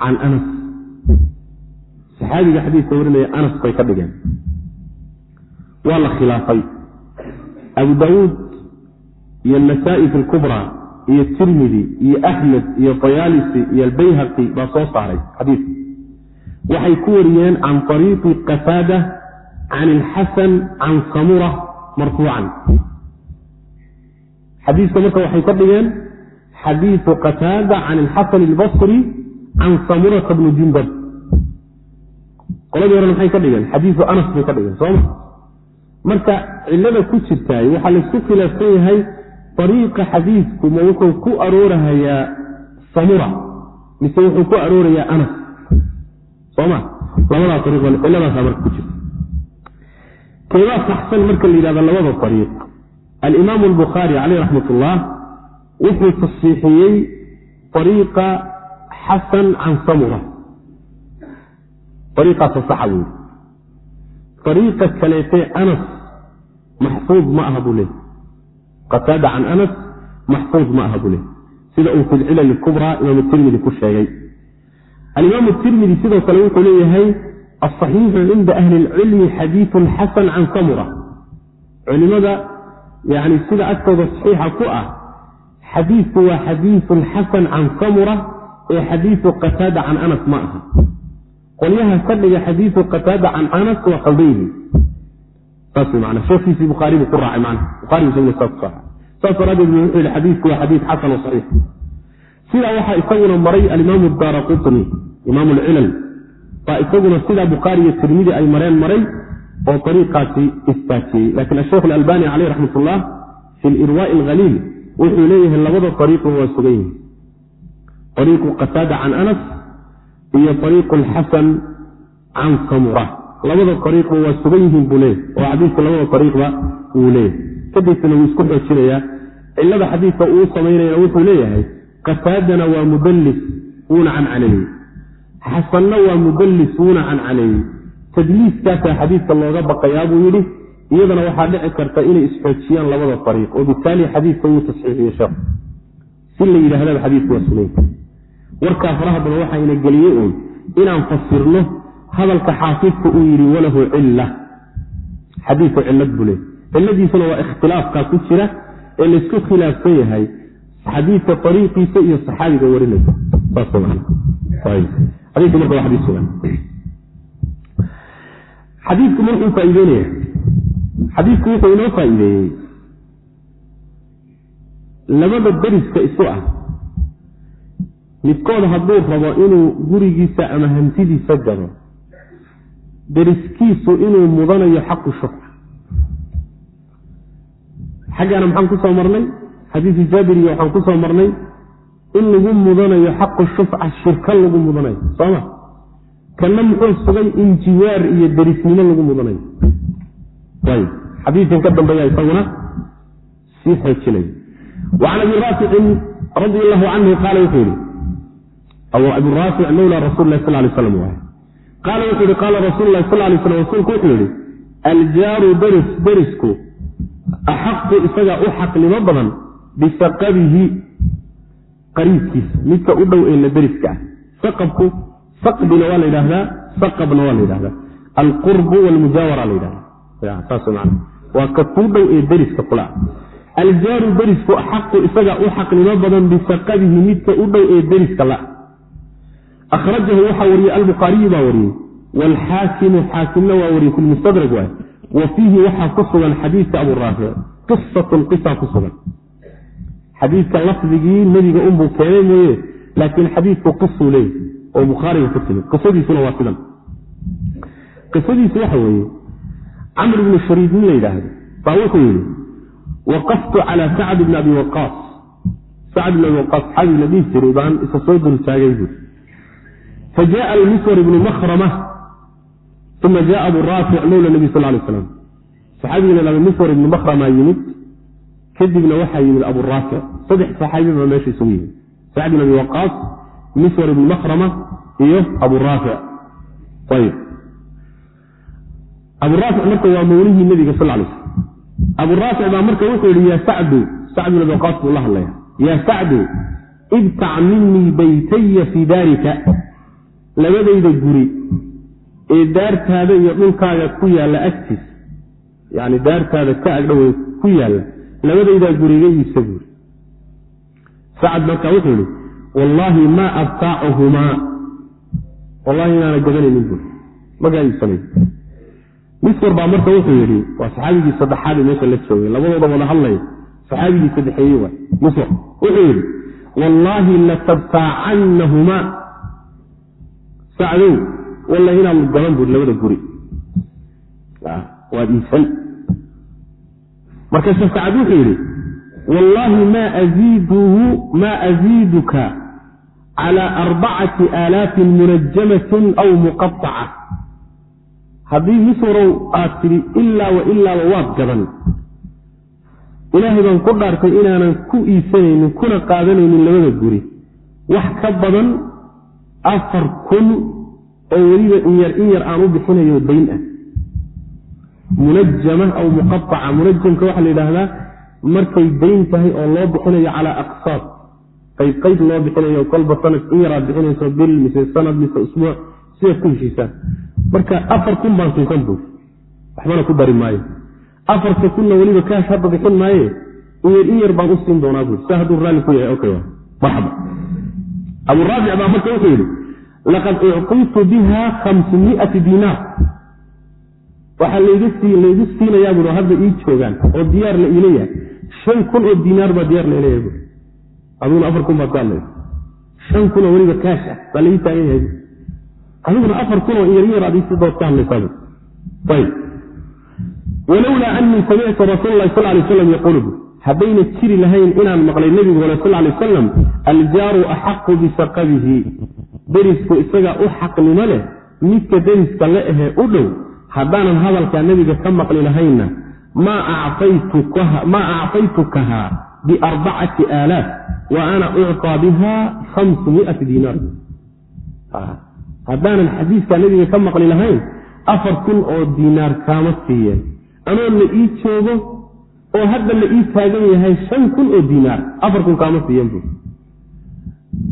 can anas. Saxaabiga xadiidka warinaya anas bay ka dhigeen. Waa la khilaafay. Abu daawuud iyo nasaa-i fi lkubra iyo tirmidi iyo axmed iyo tayaalisi iyo albayhaqi baa soo saaray xadiidka. Waxay ku wariyeen can ariiqi qataada can ilxasan can samura marfuucan. Xadiiska marka waxay ka dhigeen xadiiu qataada can ilxasan albasri can samurata bni jundab. Qoladii hore maxay ka dhigeen? Xadiiu anas bay ka dhigeen sooma marka cilada ku jirtaay waxaa laysku khilaafsan yahay ariiqa xadiidku ma wuxuu ku aroorahayaa samura mise wuxuu ku aroorayaa anas. Soma labadaa ariiq ciladaasa marka ku jirta. Keebaa saxsan marka la yidhahda labada ariiq alimaam albukhaari caleyh raxmat ullah wuxuu tasxiixiyey ariiqa xasan can samura. Ariiqaasa saxa yidhi ariiqa kaleetee anas maxfuud ma aha buu leey qataada can anas maxfuud ma aha buu leey sida uu fi lcilal kubraa imaam tirmidi ku sheegay. Alimaam tirmidi sidoo kale wuxuu leeyahay asaxiixu cinda ahli lcilmi xadiiun xasan can samura. Culimada yani sida agtooda saxiixa ku ah xadiidku waa xadiiun xasan can samura ee xadiiu qataada can anas ma aha. Qolyaha ka dhiga xadiiu qataada can anas waa qaldan buu ku raacay man bukhari isaguna saa ku saaray. Saas daraadeed bu wuxuu yihi xadiidku waa xadiid xasan oo saxiix. Sidaa waxaa isaguna maray alimaamu daara qutni imaam lcilal baa isaguna sidaa bukhaari iyo tirmidi ay mareen maray oo ariiqaasi istaajiyey. Lakin asheikh alalbani caleyh raxmat ullah fi lirwaai alhaliil wuxuu leeyahay labada ariiqba waa sugan yihiin ariiqu qataada can anas iyo ariiqu lxasan can samura labada ariiqba waa sugan yihiin buu leeyahy oo xadiidka labada ariiqba wuu leeyahay. Kadibsana wuu isku xoojinayaa cilada xadiidka uu samaynayana wuxuu leeyahay qataadana waa mudallis wuuna cancaleeyey xasanna waa mudallis wuuna cancaleeyey tadliiskaasaa xadiidka looga baqayaa buu yidhi iyadana waxaa dhici karta inay isxoojiyaan labada ariiq oo bitaali xadiidka wuu tasxiixiye sheekh si la yidhaahdaba xadiidku waa sunay warkaa faraha badan waxayna geliyey uun inaan fasirno hadalka xaafidka uu yidhi walahu cilla. Xadiidku cillad buu leey cilladiisuna waa ikhtilaafkaa ku jira ee laysku khilaafsan yahay xadiidka ariiqiisa iyo saxaabiga warinaysa. Waa xadiis sugan. Xadiidku wuxuu inoo faa'iideeyey labada deriska isu ah. Midkood hadduu rabo inuu gurigiisa ama hantidiisa gado deriskiisu inuu mudanayo xaqu shufca xaggaana maxaan ku soo marnay? Xadiisu jaabiriga waxaan ku marnay in lagu mudanayo xaqu shufca shirka lagu mudanayo. Sooma kana muxuu sugay in jiwaar iyo derisnimo lagu mudanayo? Xadiikan ka dambeeya isaguna sii xoojinay wacan abi raaficin radi allahu canhu qaala wuxuu yihi abi raafic mawla rasul lah sal lay slam qaala wuxuu yihi qaala rasul lah sal lay slam rasuulku wuxuu yihi aljaaru deris derisku axaqu isagaa u xaqnimo badan bisaqabihi qariibkiisa midka u dhow ee la deriska ah saqabku saqbina waa la yidhahdaa saqabna waa la yidhahdaa alqurbu walmujaawara la yidhahda saas man waa ka kuu dhow ee deriska kula aljaaru derisku axaqu isagaa u xaqnimo badan bisaqabihi midka u dhow ee deriska la akhrajahu waxaa wariyey albukhaariyu baa wariyey waalxaakimu xaakimna waa wariyey fi waay wa fiihi waxaa ku sugan xadiidka abu raafic qisatun qisa ku sugan xadiidka lafdigii nebiga unbuu keenay mooye laakiin xadiidku qisuu leeyahy oo bukhaariga ku timid qisadiisuna waa sidan qisadiisu waxa weeye camr bnu shariid nin la yidhaahdo baa wuxuu yidhi waqaftu calaa sacd bni abi waqaas sacd bn abi waqaas saxaabii la jiray baan isa soo dultaagay buuri fajaءa almiswar ibnu makrama uma jaءa abu raafic mawla nebi sal lay slam saxaabiga la miswar ibnu makrama yimid kadibna waxaa yimid abu raafic saddex saxaabi meesha isugu yimid sacd bin abi waqaas miswar ibnu makrama iyo abu raafic ayb abu raafic marka waa mawlihii nebiga sal lay slam abu raafic baa marka wuxuu yihi ya sacdu sacd bin abi waqaas buu la hadlaya ya sacdu ibtac minii baytaya fii daarika labadayda guri ee daartaada iyo dhulkaaga ku yaalla agtiis yani daartaada ka agdhowe ku yaalla labadaydaa guriga iibsa buuri sacad marka wuxuu yihi wallaahi maa abtaacuhumaa. Wallahi inaana gadanaynin buuri magaa iibsanay miswar baa marka wuxuu yidhi waa saxaabigii saddexaad ee meesha la joogay labadooda wada hadlaya saxaabigii saddexeeye waay. Miswar wuxuu yidhi wallaahi latabtaacannahumaa sacdow walla inaad gadan buuri labada guri. Waad iibsan markaase sacad wuxuu yidhi wallaahi maa aziiduhu maa aziiduka calaa arbacati aalaafin munajamatin aw muqaaca haddii miswarow aad tidhi ilaa wa ilaaba waad gadan. Ilaahay baan ku dhaartay inaanan ku iibsanaynin kuna qaadanaynin labada guri. Wax ka badan afar kun oo weliba in yar in yar aan u bixinayo dayn ah. Munajama aw muqaaca munajamka waxaa la yidhaahdaa markay dayn tahay oo loo bixinayo calaa aqsaad qayb qayb loo bixinayo kolba sanad in yaraad bixinayso bil mise sanad mise usbuuc sidaad ku heshiisaan marka afar kun baan siisan buur waxbana ku dari maayo. Afarta kunna weliba kaash hadda bixin maaye in yar in yar baan u siin doonaa buur sa hadduu raalli ku yahay okay marxaba abu raafic baa marka wuxuu yidhi laqad ucqitu biha khamsmiati diinaar waxaa laygu siinayaa bui hadda ii joogaan oo diyaar la iila yahay shan kun oo diinaar baa diyaar la ilayahay bu adiguna afar kun baad ka hadlaysa shan kun oo weliba kaash ah baa laii taagan yahay adiguna afar kun oo iyaryar aad isi dood ka hadlaysaa ayb walowlaa anii samictu rasuul sal lay slam yaquulu bu haddayna jiri lahayn inaan maqlay nebiguna sal lay wasalam aljaaru axaqu bisaqabihi. Derisku isagaa u xaqnimo leh midka deriska la ahee u dhow haddaanan hadalkaa nebiga ka maqli lahaynna maa acfaytukahaa biarbacati aalaaf wa ana ucطaa biha hamsumiati diinaar haddaanan xadiiskaa nebiga ka maqli lahayn afar kun oo diinaar kaama siiyeen anoo la ii joogo oo hadda la ii taagan yahay shan kun oo diinaar afar kun kaama siiyeen bu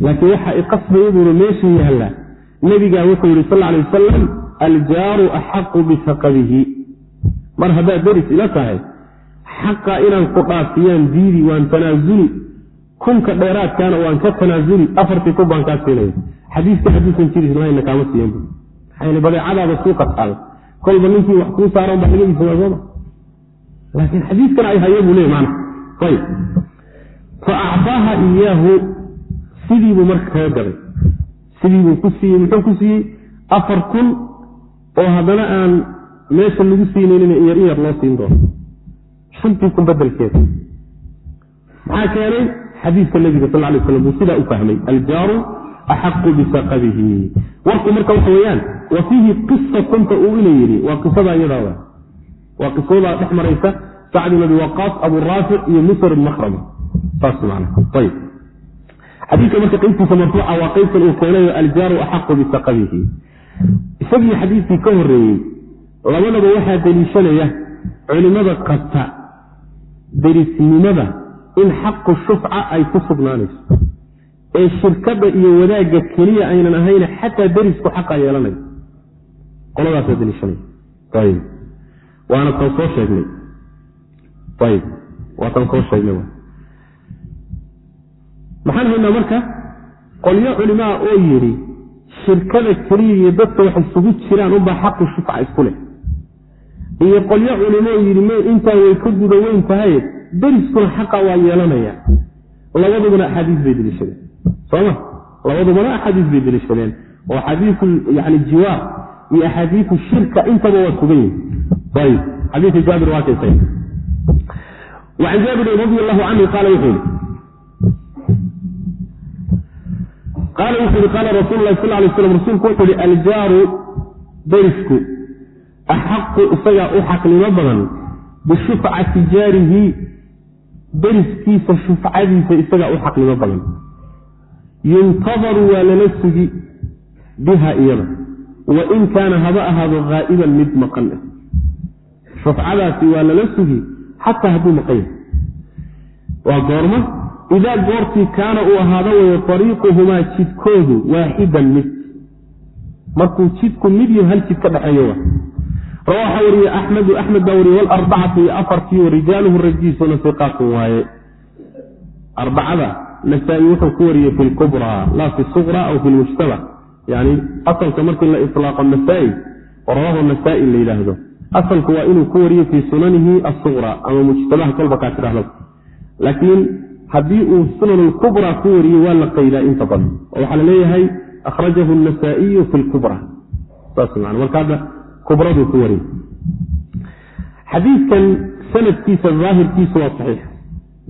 laakiin waxaa iqasbaya buuri meesha yaalla nebigaa wuxuu yihi sal alay wasalam aljaaru axaqu bisaqabihi mar haddaad deris ila tahay xaqa inaan ku dhaafiyaan diidi waan tanaasuli kunka dheeraadkaana waan ka tanaasuli afartii kun baan kaa siinaya xadiiska xadiisan jiris lahayna kaama siiyan bu maxaa badeecadaada suuqa taal. Kolba ninkii wax kuu saaran baa laga iibsadaa sooma laakiin xadiiskan ay haya buu leey maana. Ayb fa actaaha iyaahu sidiibuu marka kaga gaday sidiibuu ku siiyey muxuu ku siiyey? Afar kun oo haddana aan meesha lagu siinaynin iyar iyar loo siin doono. Shantii kun bedelkeeda maxaa keenay? Xadiiska nabiga sal lay slam buu sidaa u fahmay. Aljaaru axaqu bisaqabihi warku marka waxa weeyaan wa fiihi qisatanta uu ina yidhi. Waa qisada iyadaa waa qisadaa dhex maraysa sacd ibn abi waqaas abu raafic iyo saas man ayb xadiidka marka qeybtiisa marfuuca waa qeybtan uu keenayo aljaaru axaqu bisaqabihi isagii xadiidkii ka horeeyey labadaba waxaa deliishanaya culimada qabta derisnimada in xaqu shufca ay ku sugnaanayso. Ee shirkada iyo wadaagga keliya aynan ahayne xataa derisku xaqa yeelanayo qoladaasaa deliishanaya waana tan soo sheegnay. Ayb waa tan soo sheegnay maxaan haynaa marka qolyo culimaa oo yidhi shirkada keliya iyo dadka wax isugu jiraan unbaa xaqu shufca isku leh. Iyo qolyo culimoo yidhi m intaa way ka guda weyn tahay deriskuna xaqa waa yeelanaya. Labadubana axaadiis bay deliishadeen soma labadubana axaadiis bay deliishadeen oo axaadiiu yani jiwaar iyo axaadiiu shirka intaba waa sugan yihiin ayb xadiika jaabir waa kaysa an jaabirin radi allahu canhu qaala wuxuu yii qaala wuxuu yihi qaala rasuul lahi sal lay slam rasuulku wuxuu yihi aljaaru derisku axaqu isagaa u xaqnimo badan bishufcati jaarihi deriskiisa shufcadiisa isagaa u xaqnimo badan. Yuntadaru waa lala sugi biha iyada. Wa in kaana haba ahaado haa'iban mid maqan ah shufcadaasi waa lala sugi xataa hadduu maqan yahay waa goorma idaa goortii kaana uu ahaado wayo ariiquhumaa jidkoodu waaxidan mid. Markuu jidku mid yo hal jid ka dhexeeyo wa rawaxa wariye axmedu axmed baa wariye walarbacatu iyo afartii wa rijaaluhu rajiisuna siqaatun waaye. Arbacada nasaa-i wuxuu ku wariyey fi lkubraa laa fi suqra aw fi lmujtaba yani asalka markii la ilaaqo nasaa-i oo nasaa-i la yidhaahdo asalku waa inuu ku wariyo fii sunanihi asuqra ama mujtabaha kolba kaa tidhahda laakiin haddii uu sunan lkubra ku wariyo waa la qaydaa inta badan. Oo waxaa la akhrajahu nasaa-iyu fi lkubra saas man marka hadda kubraduu ku wariyey xadiidkan sanadkiisa aahirkiisu waa saxiix.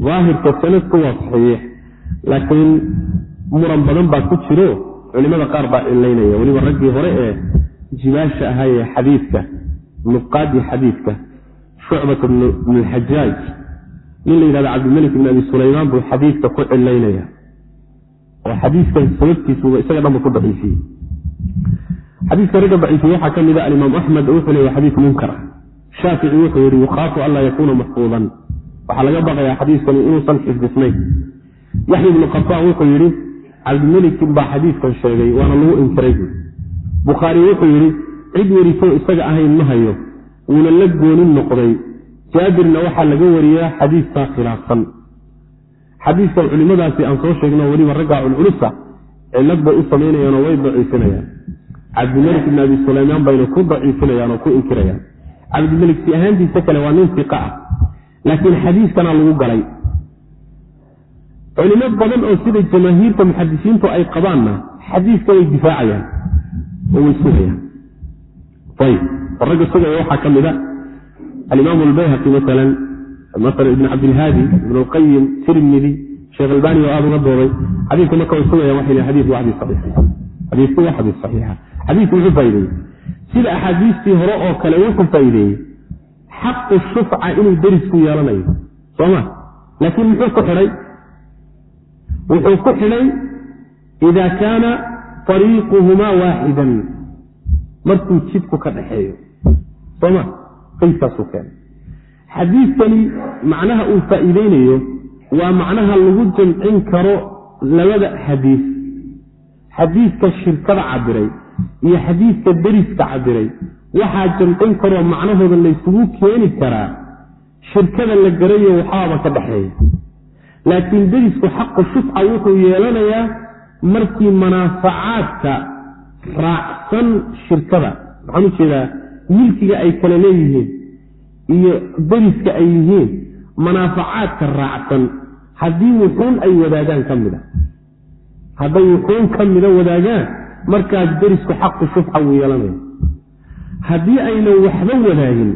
Daahirka sanadku waa saxiix. Laakiin muran badan baa ku jiro. Culimada qaar baa cilaynaya weliba raggii hore ee jibaasha ahaayee xadiidka nuqaadii xadiidka shucbat bn lxajaaj nin la yidhahdo cabdimalik bn abi sulaymaan buu xadiidka ku cilaynaya. Oo xadiiskan sababtiisuba isaga dhanba ku daciifiyey. Xadiiska ragga daciifiye waxaa ka mid a alimaam axmed oo wuxuu leeya xadiis munkar. Shaafici wuxuu yihi yukhaafu anlaa yakuuna maxfuudan waxaa laga baqayaa xadiiskani inuusan xifdisnayn yaxya ibnu qataan wuxuu yidhi cabdimelikin baa xadiiskan sheegay waana lagu inkiray. Bukhaari wuxuu yidhi cid weriso isaga ahayn ma hayo wuuna la goonin noqday. Jaabirna waxaa laga wariyaa xadiiskaa khilaafsan. Xadiiskan culimadaasi aan soo sheegno weliba raggaa culculusa cilad bay u samaynayaanoo way daciifinayaan. Cabdimelik ibn abi sulaymaan bayna ku daciifinayaan oo ku inkirayaan. Cabdimelik si ahaantiisa kale waa nin iqa ah laakiin xadiiskanaa lagu galay. Culimo badan oo sida jamaahiirta muxadisiintu ay qabaanna xadiiska way difaacayaan oo way sugayaan ragga sugaya waxaa ka mid a alimaam albayhaqi maala masala ibn cabdilhaadi ibn lqayim tirmidi sheekh albani oo aada uga dooday xadiiska marka way sugayaan waxay lehin xadiisku waa xadiis saxiixa xadiisku waa saxiixa xadiisku wuxuu faa'ideeyey sida axaadiistii hore oo kale wuxuu faa'iideeyey xaqu shufca inuu derisku yeelanayo sooma laakiin muxuu ku xidhay wuxuu ku xidhay ida kaana ariiquhumaa waaxidan markuu jidku ka dhaxeeyo. Sooma qeydkaasuu keenay. Xadiidkani macnaha uu faa'iideynayo waa macnaha lagu jamcin karo labada xadiis. Xadiidka shirkada cabiray iyo xadiidka deriska cabiray waxaa jamcin karoo macnahooda laysugu keeni karaa shirkada la garayo waxaaba ka dhaxeeya. Laakiin derisku xaqu shufca wuxuu yeelanayaa markii manaafacaadka raacsan shirkada. Maxaan u jeedaa milkiga ay kala leeyihiin iyo deriska ay yihiin manaafacaadka raacsan. Haddii wuxuun ay wadaagaan ka mid a. Hadday wuxuun ka mida wadaagaan markaas derisku xaqu shufca wuu yeelanaya haddii aynan waxba wadaagin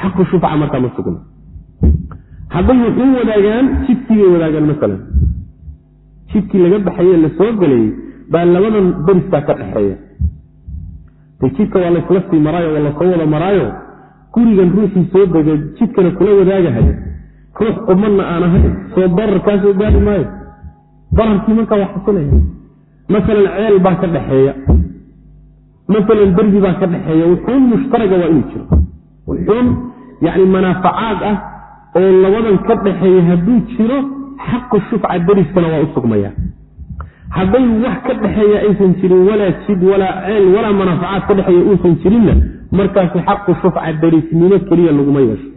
xaqu shufca markaa ma sugna. Hadday wuxuun wadaagaan jidkii bay wadaagaan masalan jidkii laga baxaye la soo baa labadan deriskaa ka dhexeeya. Jidka waa laysla sii maraayo waa la soo wada maraayo. Gurigan ruuxii soo dega jidkana kula wadaagahayo ruux qumanna aan ahayn soo dararkaasoo gaari maayo. Dararkii markaa waa xasilaya masalan ceel baa ka dhexeeya. Masalan derbi baa ka dhexeeya. Wuxuun mushtaraga waa inuu jiro. Wuxuun yani manaafacaad ah oo labadan ka dhexeeya hadduu jiro xaqu shufca deriskana waa u sugmaya hadday wax ka dhexeeya aysan jirin walaa jid walaa ceel walaa manaafacaad ka dhexeeya uusan jirinna markaasi xaqu shufca derisnimo keliya laguma yeesho.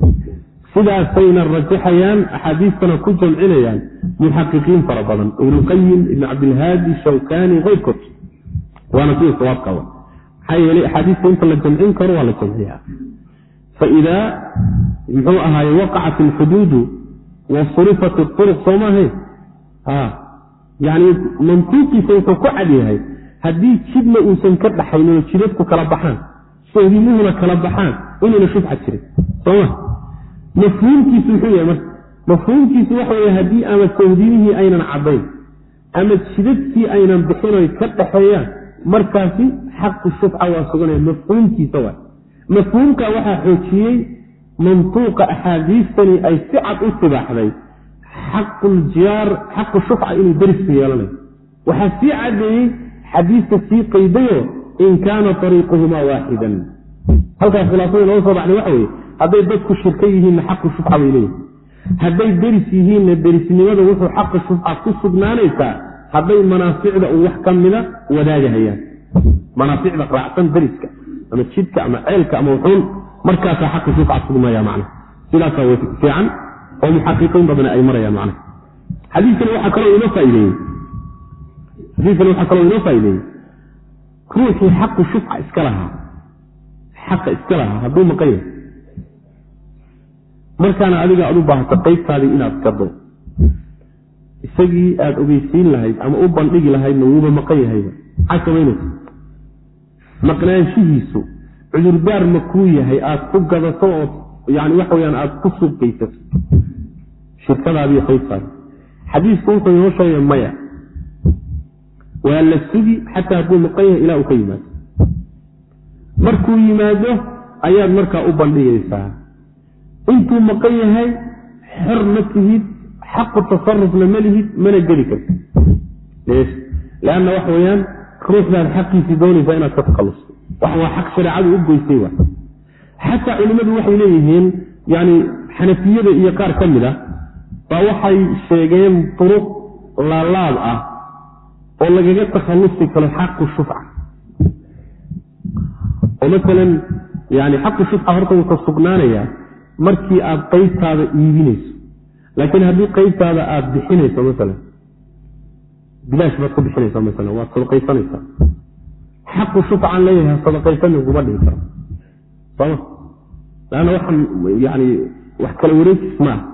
Sidaasayna rajaxayaan axaadiistana ku jamcinayaan muxaqiqiin fara badan. Ibnuqayim ibn cabdilhaadi shawkani keyrkood waana sida sawaabkaba maxaa yeelay axaadiista inta la jamcin karo waa la jamciya faidaa muxuu ahaaye waqacat alxuduudu wa surifat uruq soo maahayn yani mantuuqiisa wuxuu ku cadyahay haddii jidna uusan ka dhaxayninoo jidadku kala baxaan sohdimuhuna kala baxaan inayna shubxa jirin. Soma mafhuumkiisu muxuu yahay marka mafhuumkiisu waxa wey haddii ama sohdimihii aynan caddayn ama jidadkii aynan bixinoy ka dhaxeeyaan markaasi xaqu shufca waa suganaya mafhuumkiisa waay. Mafhuumka waxaa xoojiyey mantuuqa axaadiistani ay si cad u tibaaxday xaqu shufca inuu derisku yeelanayo waxaa sii caddeeyey xadiiska sii qaydayo in kaana ariiquhumaa waaxidan. Halkaas khilaafada nooga soo baxday waxa weye hadday dadku shirka yihiinna xaqu shufca bay leeyihiin hadday deris yihiinna derisnimada wuxuu xaqa shufca ku sugnaanaysaa hadday manaaficda uu wax ka mida wadaagahayaan manaaficda raacsan deriska ama jidka ama ceelka ama wuxuun markaasaa xaqu shufca sugmaya macna. Sidaasaa fiican oo muxaqiqiin badana ay marayaan macna xadiikani waxaa kaloo inoo faaideeyey xadiikani waxaa kaloo inoo faa'ideeyey ruuxii xaqu shufca iska lahaa. Xaqa iska lahaa hadduu maqan yahay. Markaana adiga aad u baahato qaybtaadii inaad gado isagii aada ogeysiin lahayd ama u bandhigi lahaydna wuuba maqan yahayba. Maxaad samaynaysa maqnaanshihiisu cudurdaar ma kuu yahay aad ku gadato oo yani waxa weyaan aada ku suuqaysato shirkadaadiiyo qaybtaadi xadiisku wuxuu inoo sheegay maya. Waa la sugi xataa hadduu maqan yahay ilaa uu ka yimaado. Markuu yimaado ayaad markaa u bandhigaysaa. Intuu maqan yahay xor ma tihid xaqu tasarufna ma lihid mana geli karti leanna waxa weyaan ruuxdaad xaqiisii doonaysaa inaad ka takhalusto. Wax waa xaq shareecadu u goysay wa xataa culimmadu waxay leeyihiin yani xanafiyada iyo qaar ka mid a baa waxay sheegeen duruq laalaab ah oo lagaga takhallusi karo xaqu shufca. Oo maalan yani xaqu shufca horta wuxuu sugnaanayaa markii aad qaybtaada iibinayso. Laakiin haddii qaybtaada aada bixinayso maalan bilaash baad ku bixinaysaa maalan waad sadaqaysanaysaa xaqu shufcan leeyahay sadaqaysan kuma dhihi karo. Soma laanna waxaan yani wax kala wareegis maaha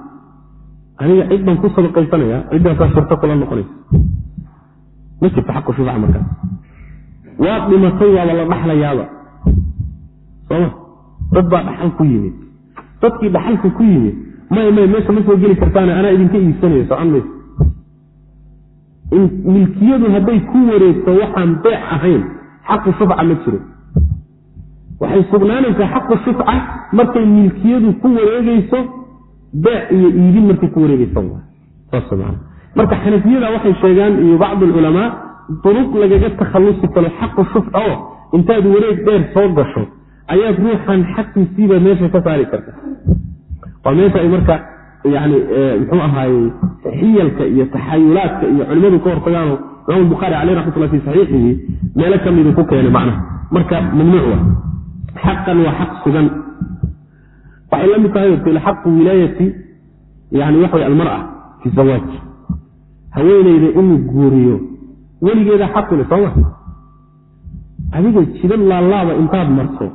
aniga cid baan ku sadaqaysanaya ciddaasaa shirto kula noqonaysa ma jirto xaqu shufca markaas waad dhimatay waaba la dhaxlayaaba. Soma dad baa dhaxal ku yimid. Dadkii dhaxalka ku yimid may may meesha ma soo geli kartaane anaa idinka iibsanaya socon mayso milkiyadu hadday ku wareegto waxaan beec ahayn xaqu shufca ma jiro. Waxay sugnaanaysaa xaqu shufca markay milkiyadu ku wareegeyso beec iyo iibin markay ku wareegeysa marka xanafiyada waxay sheegaan iyo bacd alculamaa duruq lagaga takhallusi karo xaqu shufca oo intaad wareeg dheer soo gasho ayaad ruuxan xaqiisiiba meesha ka saari karta. Waa meesha ay marka yani muxuu ahaaye xiyalka iyo taxayulaadka iyo culimadu ka hortagaano imaam bukhaari caleyh raxmatullah fi saxiixihi meelo ka midu ku keenay macnaha. Marka mamnuuc wa xaqan waa xaq sugan waxay la mid tahay til xaqu wilaayati yani waxa way almara fi zawaaj haweeneyda inuu guuriyo weligeeda xaqule sooma adiga jidan laalaaba intaad marto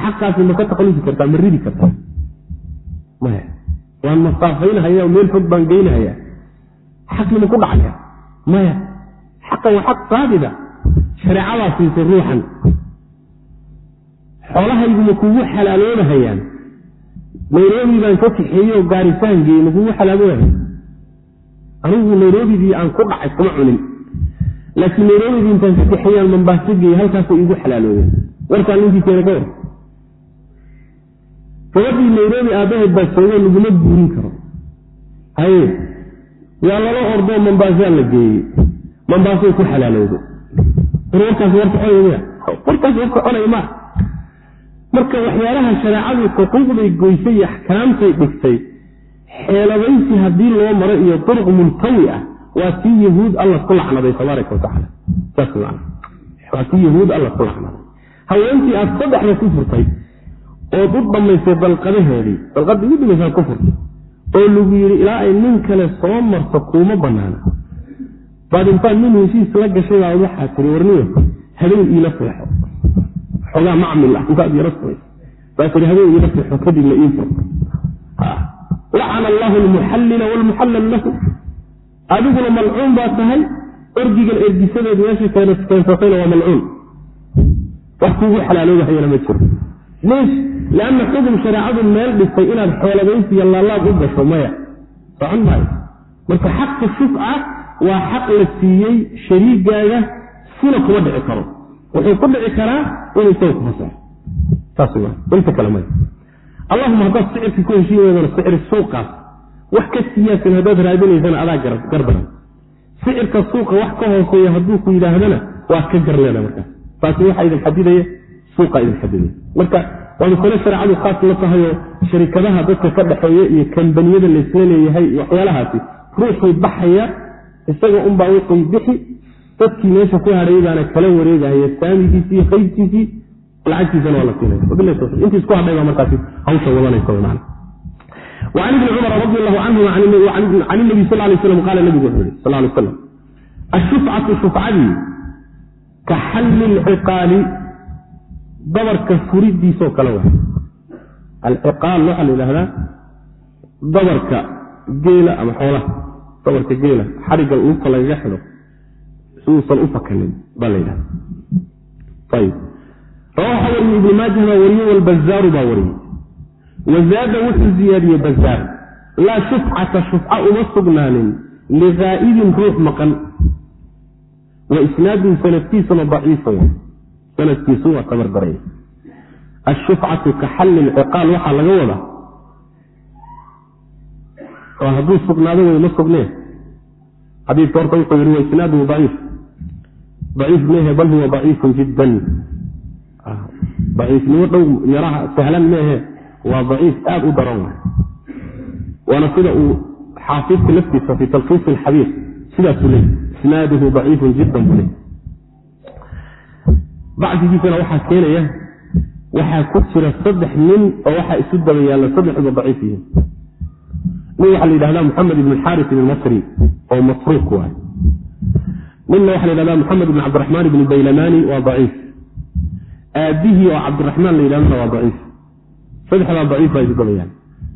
xaqaasi ma ka takhalusi kartaa ma ridi kartaa? Maya waan masaafaynahaya meel fog baan geynahaya xaqnima ku dhacaya maya xaq xaqan wa xaq saabida shareecadaa siisay ruuxan. Xoolahaygu ma kugu xalaaloonahayaan nairobi baan ka kaxeeye oo gaaritaan geeye ma kugu xalaaloonahaya anigu nairobidii aan ku dhacay kuma cunin. Laakiin nairobidii intaan ka kaxeeyaan mambaaso geeye halkaasay igu xalaaloobeen. Warkaan ninkii keena ka war. Gabadhii nairobi aabbaheed baa joogo laguma guurin karo. Haye yaa lala ordoo mambaasaa la geeyey. Mambaasay ku xalaalowday warkaas warka warkaas warka conaya maa marka waxyaalaha shareecadu xuquuqday goysay iyo axkaamtay dhigtay xeelabaysi haddii loo maro iyo duruq multawi ah waa tii yahuud alla ku lacnaday tabaaraka watacaala saas man waa tii yahuud alla ku lacnaday. Haweentii aad saddexda ku furtay ood u dhammaystay dalqadaheedii dalqadii ugu dhimaysaa ku furtay oo lagu yidhi ilaa ay nin kale soo marto kuuma banaana baad intaad nin heshiis la gashay baa waxaa tiri warniyo habeen iila seexo xoogaa macmil ah intaad yaro samaysa baa tiri habeen kadibna ii fur lacana allahu almuxallila waalmuxallal lahu. Adiguna malcuun baa tahay orgigan ergisadeed meesha keensatayna waa malcuun. Wax kuugu xalaaloobahayana ma jiro. Liish lianna xukun shareecadu meel dhistay inaad xoolabaysiyo laalaad u gasho maya. Socon maayo. Marka xaqa shufca waa xaq la siiyey shariigaaga sina kuma dhici karo wuxuu ku dhici karaa inuu isaga ku fasaxo saas w inta kale maya allahuma haddaad sicirka ku heshiin weydana sicir suuqaas wax ka siyaasan haddaad raadinaysana adaa gardaran sicirka suuqa wax ka hooseeya hadduu ku yidhaahdana waad ka garleeda markaas taasi waxaa idin xadidaya suuqa idin xadidaya. Marka waa masale shareecadu khaas la tahayoo sharikadaha dadka ka dhexeeya iyo kambaniyada laysla leeyahay iyo waxyaalahaasi. Ruuxii baxaya isaga unbaa wixii bixi dadkii meesha ku hadhay baana kala wareegaya saamigiisi iyo lacagtiisana waa la siinaya intii isku hadhay baa markaasi hawsha wadanaysa man an ibni cumar radi allahu canhuma can nabi sal lay slam qaala nabigu wuxuu yihi sal lay slam ashufcatu shufcadii ka xalli lciqaali dabarka furidiisoo kale wa alciqaal waxaa la yidhahdaa dabarka geela ama xoolaha dabarka geela xariga lugta lagaga xido uusan u fakanin rawaxa wariyey ibnu maajah baa wariyey walbazaaru baa wariyey. Wazaada wuxuu ziyaadiyey bazaar. Laa shufcata shufca uma sugnaanin ligaa'ibin ruux maqan. Wa isnaadun sanadkiisuna daciifan sanadkiisu waa tabardaray. Ashufcatu ka xalli lciqaal waxaa laga wadaa. Hadduu sugnaado way sugneen xadiidka horta wuxuu yihi wa isnaaduhu daciif daciif mehe bal huwa daciifun jiddan. Daciifnimo dhow yaraha sahlan meehe waa daciif aada u daran waana sida uu xaafidka laftiisa fi talkiis alxabiir sidaasuu leey isnaaduhu daciifun jiddan buu leey bacdigiisana waxaa keenaya waxaa ku jira saddex nin oo waxaa isu daba yaalla saddexduba daciif yihiin. Nin waxaa la yidhahdaa moxamed ibn xaaris ibn masri oo masruuq waay ninna waxaa la yidhahdaa moxamed ibn cabdiraxmaan ibn baylamani waa daciif. Aabihii oo cabdiraxmaan la yidhahdana waa daciif. Saddexdaa daciif baa yaalla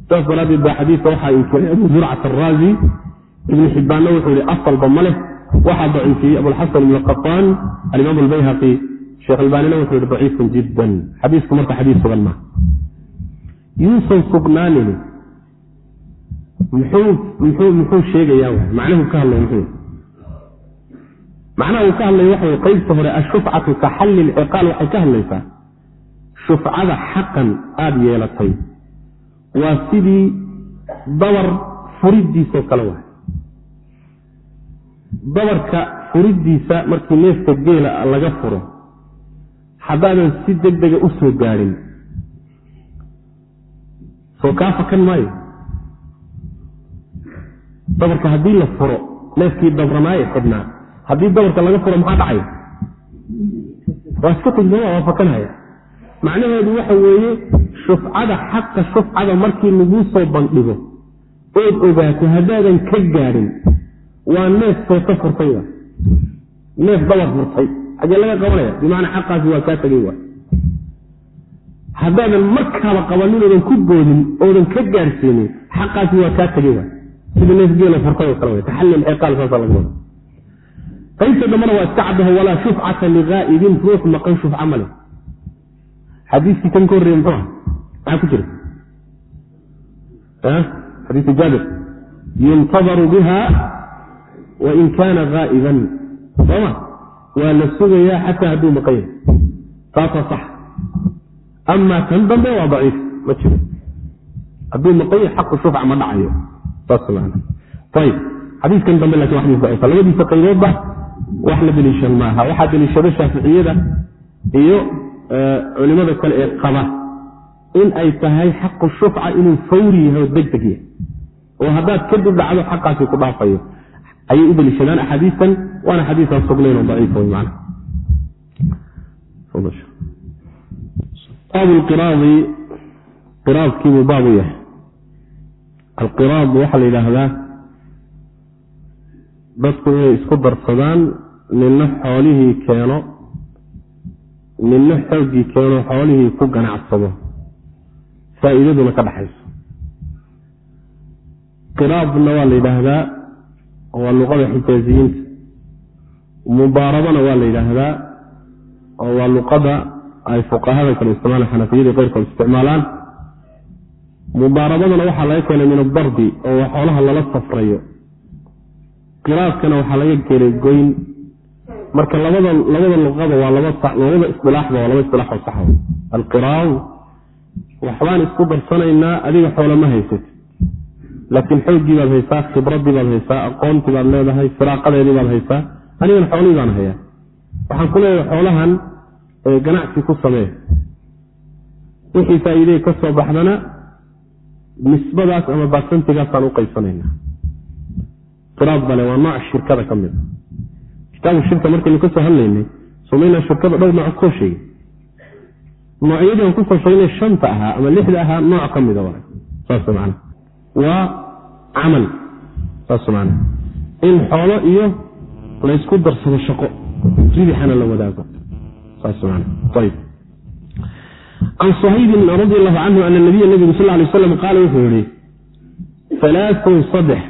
saas daraaddeed baa xadiidka waxaa inkiray abu zurcat araazi ibnu xibbaanna wuxuu yihi asalba ma leh. Waxaa daciifiyey abulxasan ibn qataan alimaam albayhaqi sheekh albaanina wuxuu yihi daciifun jiddan. Xadiisku marka xadiis sugan maa yuusan sugnaanin muxuu sheegayaa macnuhu ka hadlay muxuu macnaha uu ka hadlay? Waxa qaybta hore ashufcatu ka xalli lciqaal waxay ka hadlaysaa shufcada xaqan aada yeelatay waa sidii dabar furidiisoo kale waay. Dabarka furidiisa markii neefka geela laga furo haddaadan si deg dega u soo gaadhin soo kaa fakan maayo. Dabarka haddii la furo neefkii dabramaaye xidhnaa haddii dabarka laga furo maxaa dhacaya waa iska tegdama waa fakanhaya macnaheedu waxa weeye shufcada xaqa shufcada markii laguu soo bandhigo ood ogaato haddaadan ka gaadhin waa neef seeto furtay wa neef dabar furtay. Xagee laga qabanaya? Bimacnaa xaqaasi waa kaa tegay wa haddaadan markaaba qabanin oodan ku boodin oodan ka gaadhsiinin xaqaasi waa kaa tegay wa sida neef geela furtay oo kale w taxalli lciqaal saasa laga wada qaybta dambana waa iska caddaho walaa shufcata ligaa'ibin ruux maqan shufca male xadiiskii kan ka horreeye muxuu ah maxaa ku jira. Xadiiska jaabir. Yuntadaru biha wain kaana haa'iban sooma? Waa la sugayaa xataa hadduu maqan yahay. Taasaa sax. Amaa kan dambe waa daciif ma jiro. Hadduu maqan yahay xaqu shufca ma dhacayo. Saas ayib xadiiskan dambe laakiin wax daciifa labadiisa qayboodba wax la deliishan maaha. Waxaa deliishado shaaficiyada iyo culimada kale ee qaba in ay tahay xaqu shufca inuu fawri yahay oo deg deg yahay. Oo haddaad kadib dhacdo xaqaasi ku dhaafayo ayay u deliishadaan axaadiistan waana xadiisaan sugnayn oo daciif wey man baab lqiraadi qiraadkiibuu baabu yahay. Alqiraad waxaa la yidhaahdaa dadku inay isku darsadaan ninna xoolihii keeno ninna xooggii keeno xoolihii ku ganacsado. Faa'iidaduna ka dhaxayso. Qiraadna waa la yidhaahdaa waa luqada xijaaziyiinta mubaarabana waa la yidhaahdaa oo waa luqada ay fuqahada kale isticmaalaan xanafiyada keyrkood isticmaalaan. Mubaarabadana waxaa laga keenay min adardi oo xoolaha lala safrayo qiraadkana waxaa laga keenay goyn. Marka labada labada luqada waa labada isdilaaxba waa laba isdilaaxoo saxa alqiraad waxbaan isku darsanaynaa adiga xoolo ma haysat laakiin xooggii baad haysaa khibradii baad haysaa aqoontii baad leedahay firaaqadeedii baad haysaa anigana xoolihii baan hayaa. Waxaan ku leeyahay xoolahan ganacsi ku samee. Wixii faa'iidee ka soo baxdana nisbadaas ama basantigaasaan u qaybsanaynaa qiraad bale waa nooc shirkada ka mid kitaabu shirka markaynu ka hadlaynay somaynaa shirkada dhowr nooc ku soo sheegay. Noocyadii aan ku soo sheegnay shanta ahaa ama lixda ahaa nooc ka mida waay saas man waa camal. Saas man in xoolo iyo laysku darsado shaqo ribixana la wadaago. Saas man ayb can suhaybin radi allahu canhu ana nabiya nabigu sal lay slam qaala wuxuu yihi alaaun saddex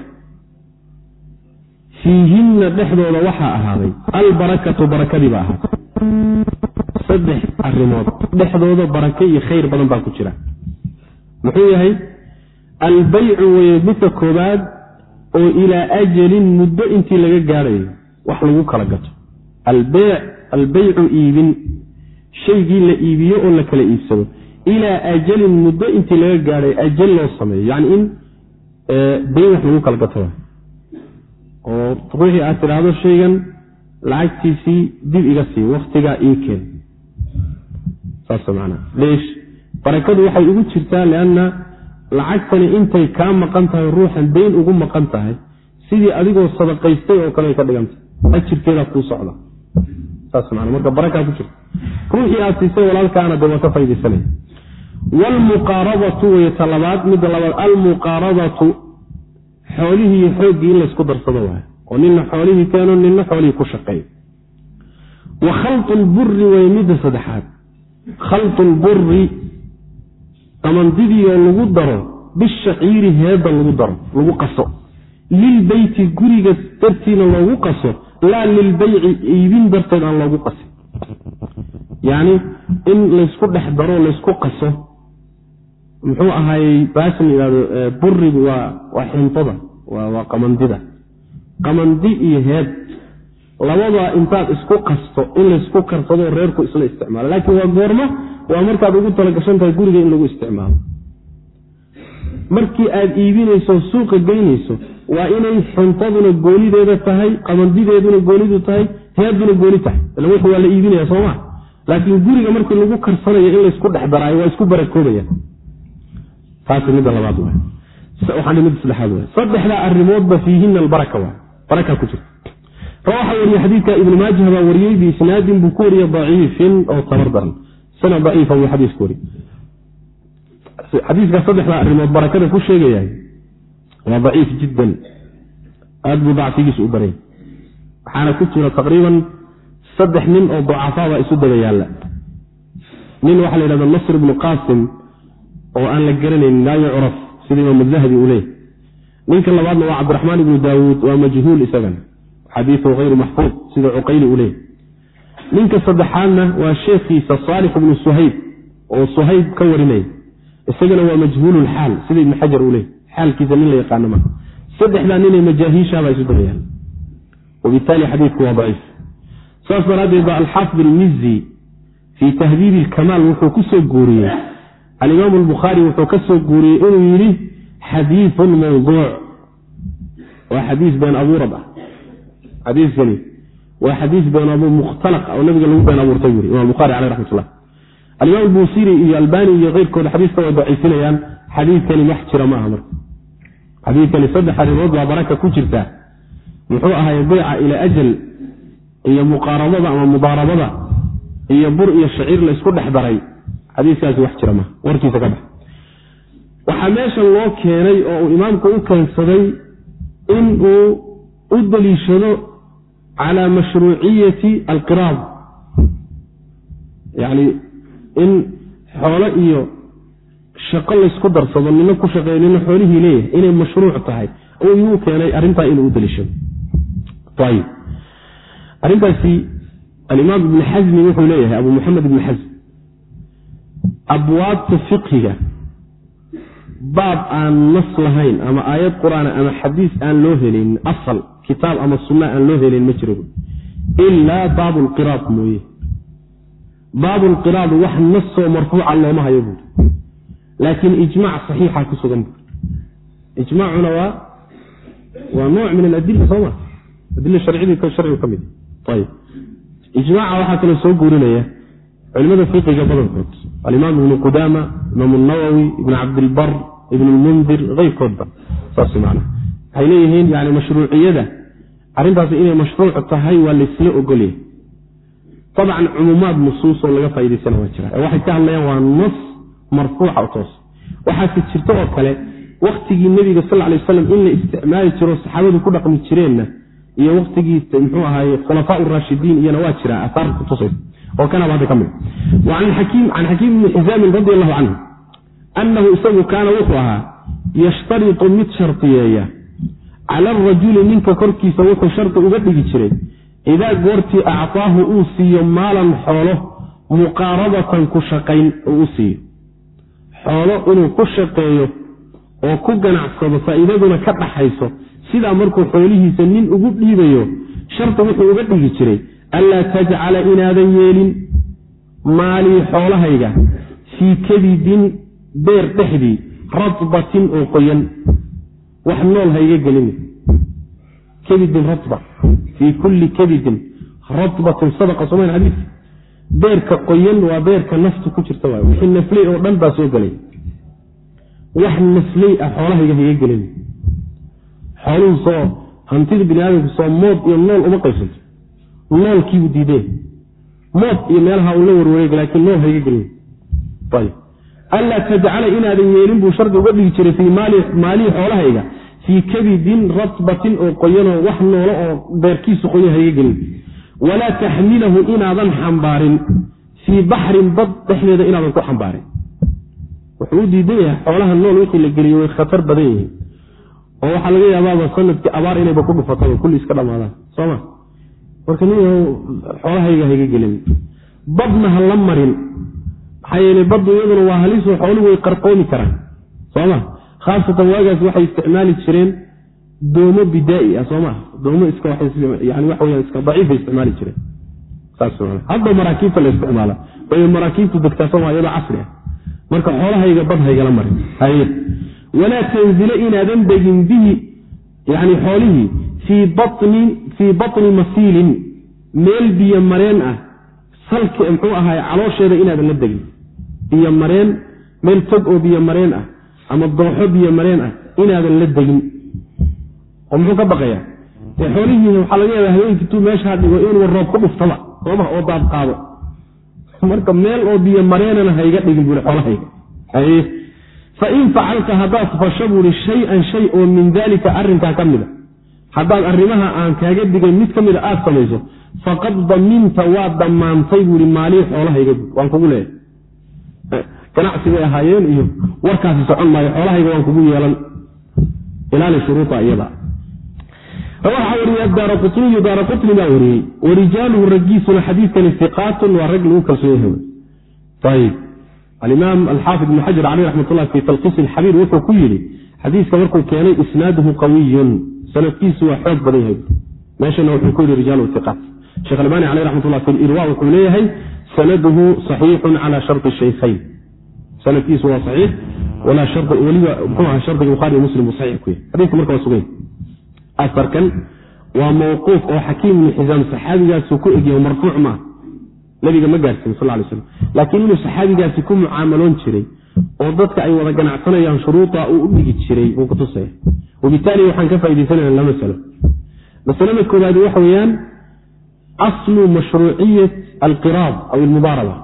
fiihinna dhexdooda waxaa ahaaday albarakatu barakadii baa ahaatay saddex arrimood dhexdooda barake iyo khayr badan baa ku jira. Muxuu yahay? Albaycu weye midka koobaad oo ilaa ajalin muddo intii laga gaadhayo wax lagu kala gato. Albaycu iibin shaygii la iibiyo oo la kala iibsado. Ilaa ajalin muddo intii laga gaadhay ajal loo sameeyo yani in dayn wax lagu kala gato oo ruuxii aad tidhaahdo shaygan lacagtiisii dib iga sii waktigaa ii keen. Barakadu waxay ugu jirtaa lianna lacagtani intay kaa maqan tahay ruuxan dayn ugu maqan tahay sidii adigoo sadaqaystay oo kale ay ka dhigantahay ajirkeedaa kuu socda. Marka barakaa ku jirta. Ruuxii aad siisay walaalkaana de ka faydaysanaya wlmuqaarabatu way talabaad midda labaad. Almuqaarabatu xoolihii xooggii in laysku darsado waay. Oo nina xoolihii keeno nina xoolihii ku shaqeeyo. Wa khaltu lburi way midda saddexaad. Khaltu lburi qamandidiioo lagu daro bishaciiri heedda lagu daro lagu qaso. Lilbeyti guriga dartiina loogu qaso laa lilbayci iibin darteed aan loogu qasin. Yacni in laysku dhex daro laysku qaso muxuu ahaayey baashan yidhahdo burigu waa waa xintada waa qamandida. Qamandi iyo heed labadaa intaad isku qasto in laysku karsadoo reerku isla isticmaalo. Laakiin waa goormo waa markaad ugu talagashan tahay guriga in lagu isticmaalo. Markii aad iibinayso suuqa geynayso waa inay xintaduna goonideeda tahay qamandideeduna goonidu tahay heeduna gooni tahay. Ila wuxu waa la iibinaya sooma laakiin guriga markii lagu karsanayo in laysku dhex daraayo waa isku barakoobaya taasi midda labaad saddexdaa arrimoodba fiihina albaraka waay baraka ku jirta rawaxa wariye xadiidka ibnu maajah baa wariyey biisnaadin buu ku wariyey daciifin oo tabar daran sanad daciifa buu xadiisku wariyey xadiiska saddexdaa arrimood barakada ku sheegayahay waa daciif jiddan aad buu dacfigiisu u daray waxaana ku jira taqriiban saddex nin oo ducafaabaa isu daba yaalla nin waxaa la yidhahda nasr ibnu qaasim oo aan la garanayn laa yucraf sida imaam dahabi uu leeyay ninka labaadna waa cabdiraxmaan ibnu daawuud waa majhuul isagana xadiiu hayru maxfuud sida cuqayli uu leeyahy ninka saddexaadna waa sheekhiisa saalix bnu suhayb oo suhayb ka warinaya isagana waa majhuululxaal sida ibn xajar uu leeyay xaalkiisa nin la yaqaano ma saddexdaa ninay majaahiishaabaa isu dabayaan wabitaali xadiidku waa daciif. Saas daraaddeed ba alxaafid almizi fii tahdiibi ilkamaal wuxuu ku soo guuriyey alimaam albukhaari wuxuu ka soo guuriyey inuu yidhi xadiiun mawduuc waa xadiis been abuurad ah xadiiskani waa xadiis been abuur mukhtalaq oo nabiga lagu been abuurtay buri imam bukhari caleyh raxmat ullah alimaam busiri iyo albani iyo keyrkooda xadiiska way daciifinayaan. Xadiidkani wax jira maaha marka. Xadiidkani saddex arrimood baa baraka ku jirta. Muxuu ahay beyca ilaa ajal iyo muqaarabada ama mudaarabada iyo bur iyo shaciir la isku dhex daray xadiiskaasi wax jira maaha warkiisa ka bax. Waxaa meeshan loo keenay oo uu imaamku u keensaday in uu u daliishado calaa mashruuciyati alqiraad. Yani in xoolo iyo shaqo laysku darsado nina ku shaqeeyo nina xoolihii leeyahay inay mashruuc tahay. Yuu keenay arrintaa inuu u daliishado ayib arrintaasi alimaam ibni xasmi wuxuu leeyahay abu maxamed ibni xasm abwaabta fiqhiga baab aan nas lahayn ama aayad qur'aan ama xadiis aan loo helin asal kitaab ama sunna aan loo helin ma jiro. Ilaa baabu lqiraad mooye. Baabu lqiraad wax nasoo marfuuca looma hayo buuri laakiin ijmac saxiixa ku sugan buuri ijmaacuna waa waa nooc min aladila sooma adila sharciga ka mid. Ayb ijmaca waxaa kaloo soo guurinaya culimada fiqiga badankood alimaam ibnu qudaama imaam nawowi ibn cabdilbar ibn lmundir man waxay leeyihiin yani mashruuciyada. Arrintaas inay mashruuc tahay waa laysla ogolyahay. Abcan cumuumaad nusuusoo laga faa'idaysana waa jira. Waxay ka hadlayaan waa nas marfuuca toos. Waxaase jirto oo kale waktigii nebiga sal lay waslam in la isticmaali jiro saxaabadu ku dhaqmi jireenna iyo waktigii mxuu ahaye khulafaa raashidiin iyana waa jira asaar kutusaysa oo kanaba hadda ka mid can xakiim ibni xisaamin radi allahu canhu annahu isagu kaana wuxuu ahaa yashtaritu mid shardiyeeya cala arajuli ninka korkiisa wuxuu shardi uga dhigi jiray idaa goortii actaahu uu siiyo maalan xoolo muqaarabatan ku shaqayn oo siiyo. Xoolo inuu ku shaqeeyo oo ku ganacsado faa'iidaduna ka dhaxayso sidaa markuu xoolihiisa nin ugu dhiibayo sharta wuxuu uga dhigi jiray anlaa tajcala inaadan yeelin maalii xoolahayga fii kadidin beer dhexdii radbatin oo qoyan wax nool hayga gelin kadidin radba fii kulli kadidin radbatin sadaqa somayn xadiis beerka qoyan waa beerka naftu ku jirta waay wixii nafley oo dhan baa soo gelay wax nafley ah xoolahayga hayga gelin xooluhu soo hantida bini aadamku soo mood iyo nool uma qaybsanto noolkiibuu diidee mood iyo meelaha uu la warwareeg laakiin nool hayga gelin. Ayb anlaa tajcala inaadan yeelin buu shardi uga dhigi jiray fii maalihii xoolahayga fii kabidin ratbatin oo qoyanoo wax noolo oo beerkiisu qoyan hayga gelin. Walaa taxmilahu inaadan xambaarin fii baxrin bad dhexdeeda inaadan ku xambaarin. Wuxuu u diidan yahay xoolaha nool wixii la geliyo way khatar badan yihiin. Oo waxaa laga yaabaaba sannadkii abaar inayba ku dhufataba kulli iska dhamaadaan. Soma marka nin xoolahayga hayga gelin badna ha marin. Maxaa yeele baddu iyaduna waa halisoo xooluhu way qarqoomi karaan soma khaasatan waagaas waxay isticmaali jireen doomo bidaa'i ah soo maa doomo iska yani waxa weya iska daciifay isticmaali jireen. Hadda maraakiibta la isticmaala bay maraakiibtu degtaa sooma iyadoo casri ah. Marka xoolahayga bad haygala marin walaa tanzila inaadan degin bihi yani xoolihii fii batni masiilin meel biyo mareen ah salki muxuu ahaay caloosheeda inaadan la degin. Biyo mareen meel tog oo biyo mareen ah ama dooxo biyo mareen ah inaadan la degin. Oo muxuu ka baqayaa dee xoolihiina waxaa laga yaaba habeenkiituu meeshaa dhigo inuu roob ku dhuftaba sooma oo daad qaado. Marka meel oo biyo mareenana hayga dhigin buui xoolahayga. Fain facalta haddaad fasho buui shay-an shay oo min daalika arrinkaa ka mida haddaad arrimaha aan kaaga digay mid ka mida aad samayso faqad daminta waad dhammaantay buui maalii xoolahayga waan kugu leeyahay. Ganacsi bay ahaayeen iyo warkaasi socon maayo xoolahayga waan kugu yeelan. Ilaali shuruuda iyada. Waxaa wariyay daara qutniyu baa wariyey. Warijaaluhu raggiisuna xadiidkani iqaatun waa rag lagu kalsoon yahay ayib alimaam alxaafid ibn xajar caleyh raxmatullah fi talqiis ilxabiir wuxuu ku yidhi xadiiska markuu keenay isnaaduhu qawiyun sanadkiisu waa xoog badan yahay. Meeshana wuxuu ku yidhi rijaalu iqaat sheekh albani caleyh raxmatullah fi lirwa wuxuu leeyahay sanaduhu saxiixun cala sharti shaykhayn. Sanadkiisu waa saxiix weliba mxuu aha shardiga buhari muslim buu saxiix ku yahay. Xadiiska marka waa sugan aarkan waa mawquuf oo xakiim ibnu xisaam saxaabigaasu ku egyaho marfuuc maaha nabiga ma gaarsiin sal lay slam laakiin inuu saxaabigaasi ku mucaamaloon jiray oo dadka ay wada ganacsanayaan shuruuda uu u dhigi jiray buu kutusaya wabitaali waxaan ka faaiidaysanana la masalo. Masalada koobaadi waxa weeyaan aslu mashruuciyat alqiraad aw ilmubaaraba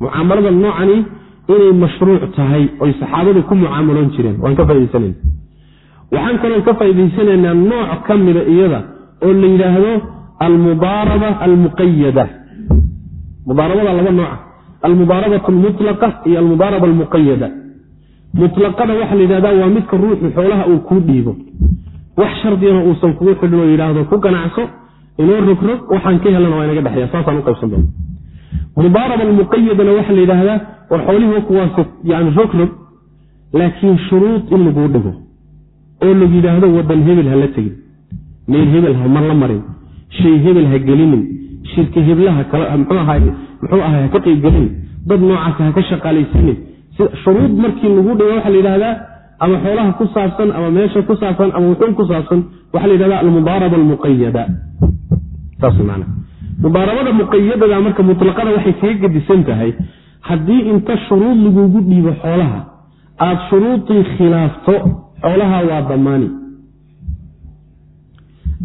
mucaamalada noocani inay mashruuc tahay oy saxaabadu ku mucaamaloon jireen waan ka faaiidaysanayna waxaan kaloo ka faa'idaysanaynaa nooc ka mida iyada oo la yidhaahdo almudaaraba almuqayada mudaarabada laba nooca almudaarabatu almutlaqa iyo almudaaraba almuqayada mutlaqada waxaa la yidhahdaa waa midka ruuxu xoolaha uu kuu dhiibo. Wax shardiyana uusan kugu xidhin oo yidhaahdo ku ganacso inoo rogrog waxaan ka helana waa inaga dhexeya saasaan u qaybsan doona mudaaraba almuqayadana waxaa la yidhaahdaa war xoolihii kuwaas yani rogrog laakiin shuruud in laguu dhigo. Oo lagu yidhaahdo wadan hebel ha la tegin meel hebel hama la marin shay hebel ha gelinin shirka heblaha muxuu ahay ha ka qeybgelin dad noocaas ha ka shaqaalaysiinin shuruud markii lagu dhigo waxaa la yidhahdaa ama xoolaha ku saabsan ama meesha ku saabsan ama wuxuun ku saabsan waxaa la yidhahda almudaaraba almuqayada saasman mudaarabada muqayadada marka mutlaqada waxay kaga gedisan tahay haddii inta shuruud lagugu dhiibo xoolaha aada shuruudii khilaafto xoolaha waa damaani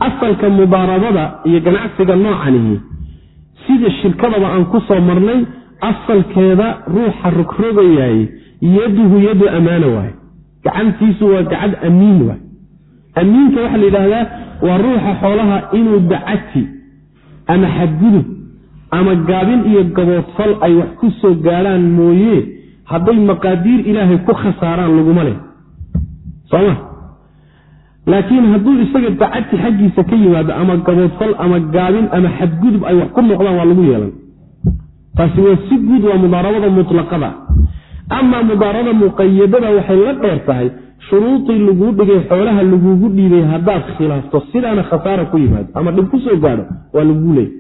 asalka mudaarabada iyo ganacsiga noocanihi sida shirkadaba aan ku soo marnay asalkeeda ruuxa rogrogayaay yaduhu yadu ammaana waay gacantiisu waa gacad amiin waay amiinka waxaa la yidhaahdaa waa ruuxa xoolaha inuu dacati ama xadgudub ama gaabin iyo gaboodfal ay wax ku soo gaadhaan mooye hadday maqaadiir ilaahay ku khasaaraan laguma leh. Soma laakiin hadduu isaga dacadti xaggiisa ka yimaado ama gaboodfal ama gaabin ama xadgudub ay wax ku noqdaan waa lagu yeelan. Taasi waa si guud waa mudaarabada mutlaqada. Amaa mudaarabada muqayadada waxay la dheer tahay shuruudii laguu dhigay xoolaha lagugu dhiibay haddaad khilaafto sidaana khasaara ku yimaado ama dhib ku soo gaadho waa laguu leeyay.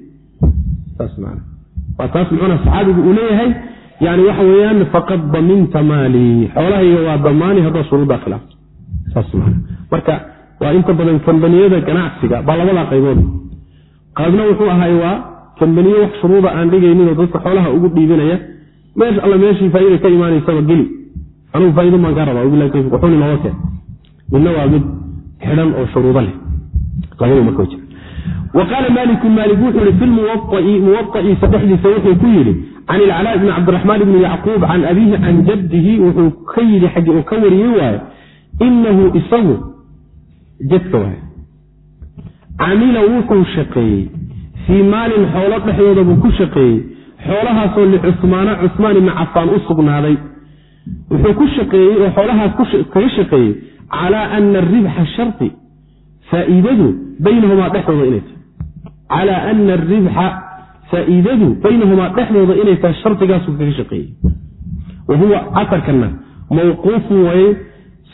Waa taas muxuuna saxaabigu uu leeyahay yani waxa weeyaan faqad daminta maalii xoolahayga waa damaani haddaad shuruuddaa khilaafto marka waa inta badan kambaniyada ganacsiga baa labadaa qaybood. Qaybna wuxuu ahay waa kambaniye wax shuruuda aan dhigayninoo dadka xoolaha ugu dhiibinaya. Meesh alla meeshii faaida ka imaanaysaba geli. Anugu faaido maan kaa rabaa wuxuuni nooga keen. Midna waa mid xidhan oo shuruudo leh. Qaala maaliku maalik wuxuu yihi fi lmuwaai muwaaiisa wuxuu ku yidhi can ilcalaa bni cabdiraxmaan bni yacquub can abiihi can jaddihi wuxuu ka yidhi xaggi uu ka wariyey waaye inahu isagu jadka waay. Camila wuxuu shaqeeyey. Fii maalin xoolo dhexdooda buu ku shaqeeyey. Xoolahaasoo licusmaana cusmaan ibni cafaan u sugnaaday. Wuxuu ku shaqeeyey oo xoolahaas kaga shaqeeyey calaa ana aribxa sharti faa'iidadu baynahumaa dhexdooda inay tahay. Calaa ana aribxa faa'iidadu baynahumaa dhexdooda inay tahay shardigaasuu kaga shaqeeyey. Wa huwa casarkana mawquufun waye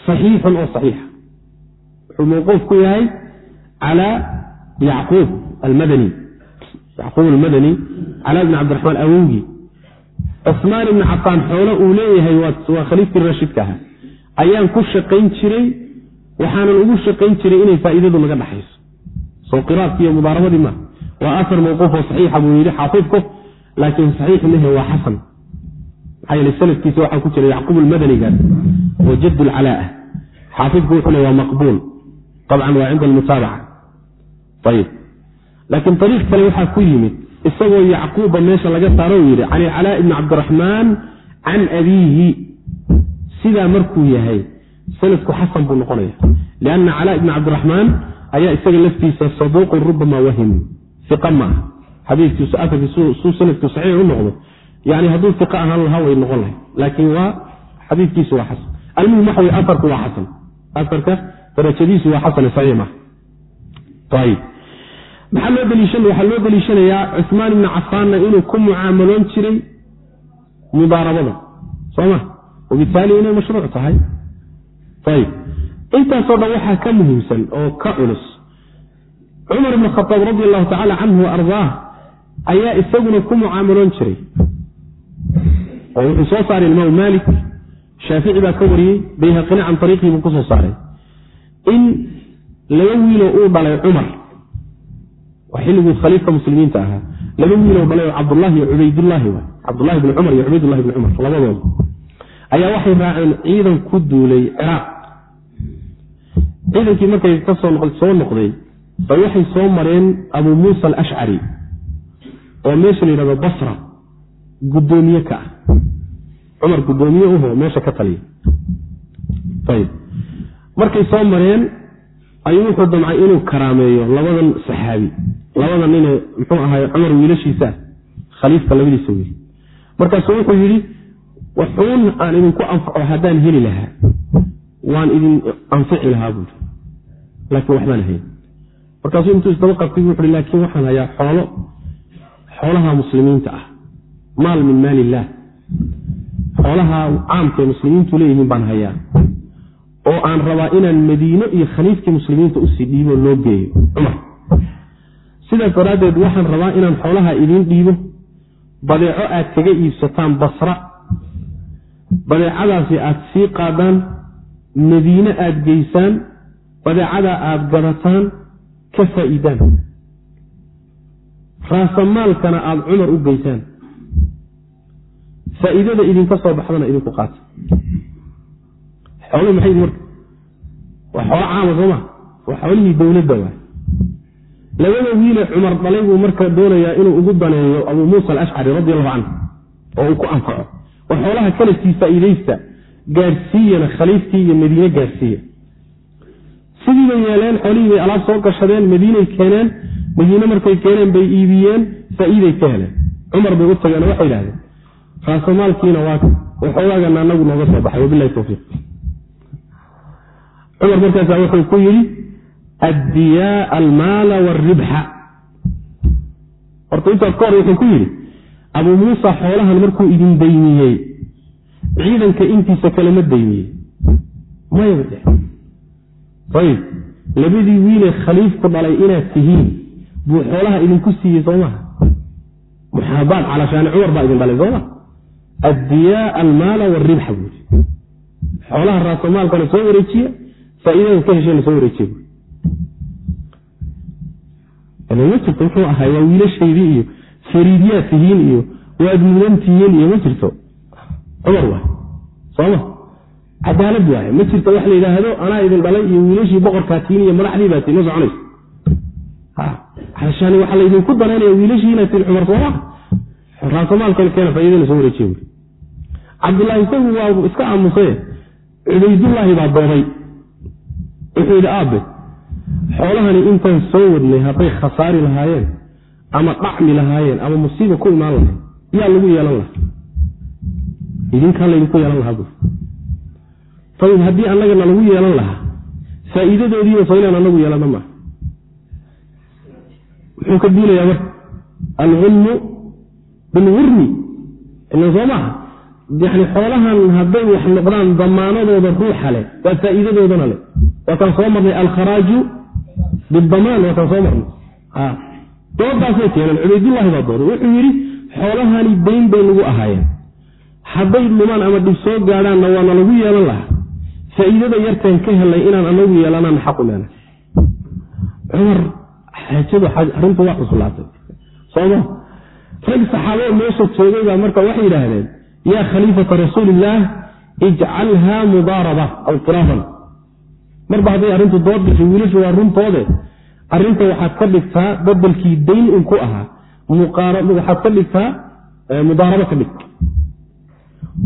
saxiixun oo saxiixa wuxuu mawquuf ku yahay calaa yacquub almadani. Yacquub almadani calaa bni cabdiraxmaan awowgii cusmaan ibni cafaan xoolo uu leeyahay waa khaliifkii rashidka ahaa. Ayaan ku shaqayn jiray waxaanan ugu shaqayn jiray inay faa'iidadu naga dhaxayso. Soo qiraadki iyo mudaarabadii maa waa asar mawquuf oo saxiixa buu yidhi xaafidku laakiin saxiix mehe waa xasan. Maxaa yeele sanadkiisa waxaa ku jira yacquub almadanigaas oo jad lcalaa ah xaafidku wuxuu le waa maqbuul abcan waa cinda almutaabaca ayib laakiin ariiq kale waxaa ku yimid isagoo yacquuba meesha laga saaro u yidhi can ilcalaa ibni cabdiraxmaan can abiihi sidaa markuu yahay sanadku xasan buu noqonaya lianna calaa ibni cabdiraxmaan ayaa isaga laftiisa saduuqun rubama wahim iqa ma ah xadiikiisu suu sanadku saxiix u noqdo yani hadduu iqa ahaan lahaa way noqon lahay laakiin waa xadiikiisu waa xasan almuhim waxa wey aarku waa xasan aarka darajadiisu waa xasan saxiix ma. Waxaa loo daliishanayaa cusmaan ibni cafaanna inuu ku mucaamaloon jiray mudaarabada soma wabitaali inay mashruuc tahay. Ayib intaasoo dhan waxaa ka muhiimsan oo ka culus. Cumar ibn khaaab radi allahu tacala canhu wa ayaa isaguna ku mucaamaloon jiray. Oo wuxuu soo saaray imaamu maalik. Shaafici baa ka wariyey. Bayhaqina can ariiqii buu ku soo saaray in laba wiiloo uu dhalay cumar. Oo xilliguu khaliifka muslimiinta ahaa. Laba wiiloo dhalay cabdulahi iyo cubaydullaahi wa cabdulahi bni cumar iyo cubaydullahi bni cumar labadooda ayaa waxay raaceen ciidan ku duulay ciraaq ciidankii markay ka soo noqday bay waxay soo mareen abu muusa alashcari oo meesha la yidhahdo basra guddoomiye ka ah. Cumar guddoomiye uho meesha ka taliya markay soo mareen ayuu wuxuu damcay inuu karaameeyo labadan saxaabi. Labada nine muxuu ahaay cumar wiilashiisa khaliifka labadiisa wiil markaasuu wuxuu yidhi waxuun aan idinku anfaco haddaan heli lahaa. Waan idin anfici lahaa buui laakiin waxbaan hayn. Markaasuu intuu isdaba qabtay wuxu hi laakiin waxaan hayaa xoolo xoolaha muslimiinta ah. Maal min maal illaah xoolaha caamkae muslimiintu leeyihiin baan hayaa oo aan rabaa inaan madiino iyo khaliifkii muslimiinta u sii dhiibo loo geeyo. Cumar. Sidaas daraaddeed waxaan rabaa inaan xoolaha idiin dhiibo. Badeeco aad kaga iibsataan basra. Badeecadaasi aad sii qaadaan. Madiine aad geysaan. Badeecadaa aad gadataan. Ka faa'iidaan. Raasamaalkana aada cumar u geysaan. Faa'iidada idinka soo baxdana idinku qaata xooluhu maxay marka waa xoolo caama soo ma waa xoolihii dowladda waay labada wiile cumar dhalay buu marka doonayaa inuu ugu daneeyo abuu muusa alashcari radi allahu canhu oo uu ku anfaco war xoolaha kale sii faa'iidaysta gaadhsiiyana khaliifkii iyo madiine gaadhsiiya sidii bay yeeleen xoolihii bay alaab soo gashadeen madiinay keeneen madiine markay keeneen bay iibiyeen faa'iiday ka heleen cumar bay u tageen waxay idhahdeen raasamaalkiina waa waxoogaagana nooga soo baxay wabilahi towfiiq cumar markaasa wuxuu ku yidhi addiyaa almaala waalribxa horta intaas ka hor wuxuu ku yidhi abuu muusa xoolahan markuu idin daymiyey ciidanka intiisa kale ma daymiyey. Maya ayib. Labadii wiilee khaliifku dhalay inaad tihiin buu xoolaha idinku siiyey soo maha. Muxaabaad calashaani cumar baa idin dhalay soo ma addiyaa almaala waalribxa buui xoolaha raasamaalkana soo wareejiya faa'iidada ka heshayna soo wareejiya buui ma jirto muxuu ahay waa wiilashaydii iyo fariidyaad tihiin iyo waad mudan tihiin iyo ma jirto cumar waay sooma cadaalad waaye ma jirto wax la yidhaahdo anaa idin dhalay iyo wiilashii boqorkaa tiin iyo madaxdii baa tiin ma soconayso alshaani waxaa laydinku danaynaya wiilashii inaad tiin cumar sooma raasamaalkan keena faaidana soo wareejiye buui cabdullaahi isagu waa iska aamusaye cubaydullaahi baa dooday wuxuu yidhi aabe xoolahani intaan soo wadnay hadday khasaari lahaayeen ama dhacmi lahaayeen ama musiiba ku imaan lahay yaa lagu yeelan lahaa? Idinkaa laydinku yeelan lahaa bu ayib haddii annagana lagu yeelan lahaa faa'iidadoodiina soo inaan anagu yeelana maaha muxuu ka duulayaa marka alghunmu bilgurmi ilan soo maaha yani xoolahan hadday wax noqdaan damaanadooda ruuxa leh waa faa'iidadoodana leh waa kaan soo marnay alkharaaju bidamaan waa kaan soo marnay. Doodaasay keeneen cubaydullaahi baa dooday wuxuu yidhi xoolahani dayn bay nagu ahaayeen. Hadday dhumaan ama dhib soo gaadhaanna waana lagu yeelan lahaa. Faa'iidada yarteen ka helnay inaan anagu yeelanaan xaqu leena cumar xaajadu arrintu waa cuslaatay. Sooma rag saxaabada meesha joogay baa marka waxay yidhaahdeen yaa khaliifata rasuuliillaah ijcalhaa mudaaraba aw qiraaban marba hadday arrintu dood gashay wiilashu waa runtoode. Arrinta waxaad ka dhigtaa bedelkii dayn un ku ahaa. Waxaad ka dhigtaa mudaarabo ka dhig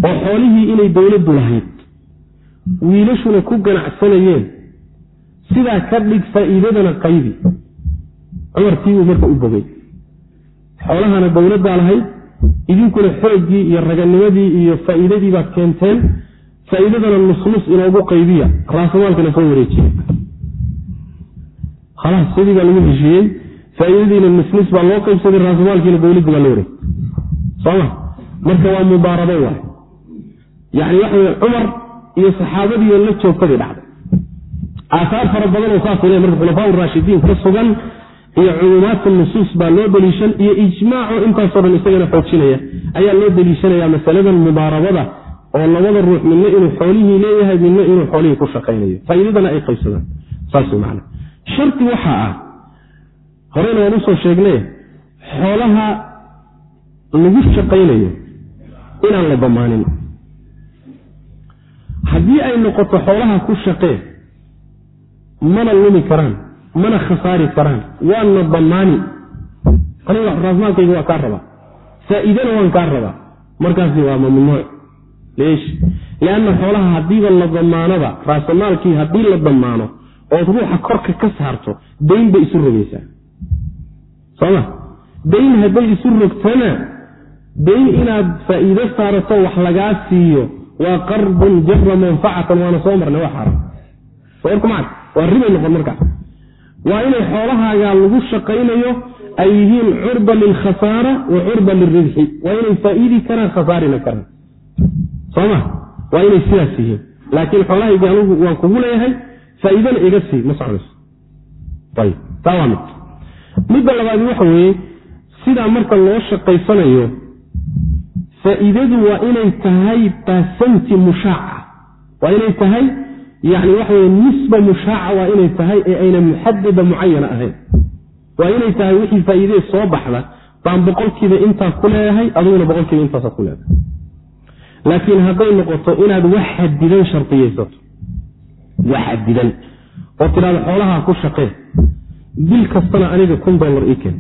oo xoolihii inay dowladdu lahayd. Wiilashuna ku ganacsanayeen. Sidaa ka dhig faa'iidadana qaybi. Cumarkii buu marka u bogay. Xoolahana dowladdaa lahayd. Idinkuna xooggii iyo raganimadii iyo faa'iidadii baad keenteen faa'iidadana nusnus inoogu qaybiya raasamaalkana soo wareejiya. Khalaas sidii baa lagu heshiiyey faa'iidadiina nisnis baa loo qaybsaday raasumaalkiina dowladdi baa la wareeg soma marka waa mudaarabo waay. Yani waxa wey cumar iyo saxaabadiioo la joogtaday dhacday. Aaaar fara badanoo saasay le marka khulafaa raashidiin ka sugan iyo cumuumaadka nusuus baa loo deliishan iyo ijmaaco intaasoo dhan isagana xoojinaya ayaa loo deliishanaya masaladan mudaarabada oo labada ruux midna inuu xoolihii leeyahay midna inuu xoolihii ku shaqaynayo. Faa'iidadana ay qaybsadaan. Saas man sharti waxaa ah horeyna waan u soo sheegnay xoolaha lagu shaqaynayo inaan la damaanin haddii ay noqoto xoolaha ku shaqee mana lumi karaan mana khasaari karaan waana damaani aniga raasmaalkayga waa kaa rabaa. Faa'iidana waan kaa rabaa. Markaasi waa mamnuuc lianna xoolaha haddiiba la damaanoba raasamaalkii haddii la damaano ood ruuxa korka ka saarto dayn bay isu rogaysaa. Soma dayn hadday isu rogtana dayn inaad faa'iido saarato wax lagaa siiyo waa qarbun jara manfacatan waana soo marnay waa xaaraam soorkumacad waa ribay noqon markaas waa inay xoolahaaga lagu shaqaynayo ay yihiin curba lilkhasaara wa curba lilribxi waa inay faa'iidi karaan khasaarina karaan soma waa inay sidaas yihiin. Laakiin xoolahayga anugu waan kugu leeyahay faa'iidana iga sii ma socdayso midda labaadi waxa weeye sidaa marka loo shaqaysanayo faa'iidadu waa inay tahay baasanti mushaaca. Waa inay tahay yani waxa weye nisba mushaaca waa inay tahay ee ayna muxadada mucayana ahayn. Waa inay tahay wixii faa'iidee soo baxda baan boqolkiiba intaa ku leeyahay aduguna boqolkiiba intaasaad ku leedahay laakiin hadday noqoto inaad wax xadidan shardiyaysato wax xadidan oo tidhahdo xoolaha ku shaqee bil kastana aniga kun dollar ii ken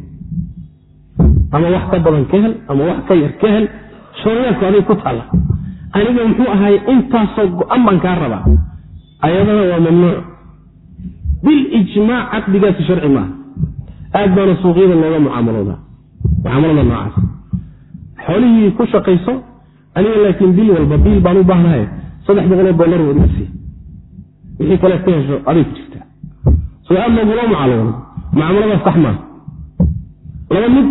ama wax ka badan ka hel ama wax ka yar ka hel shooyaadku aday ku taalla. Aniga muxuu ahaay intaasoo go-an baan kaa rabaa. Ayadana waa mamnuuc. Bilijmaac caqdigaasi sharci maaha. Aad baana suuqyada looga mucaamaloodaa. Mucaamalada noocaas. Xoolihii ku shaqayso aniga laakiin bil walba biil baan u baahnahay. Saddex boqoloo dollar sii. Wixii kale ka hesho aday ku jirtaa. Soo aad loogula mucaamaloodo mucaamaladaas sax maaha laba mid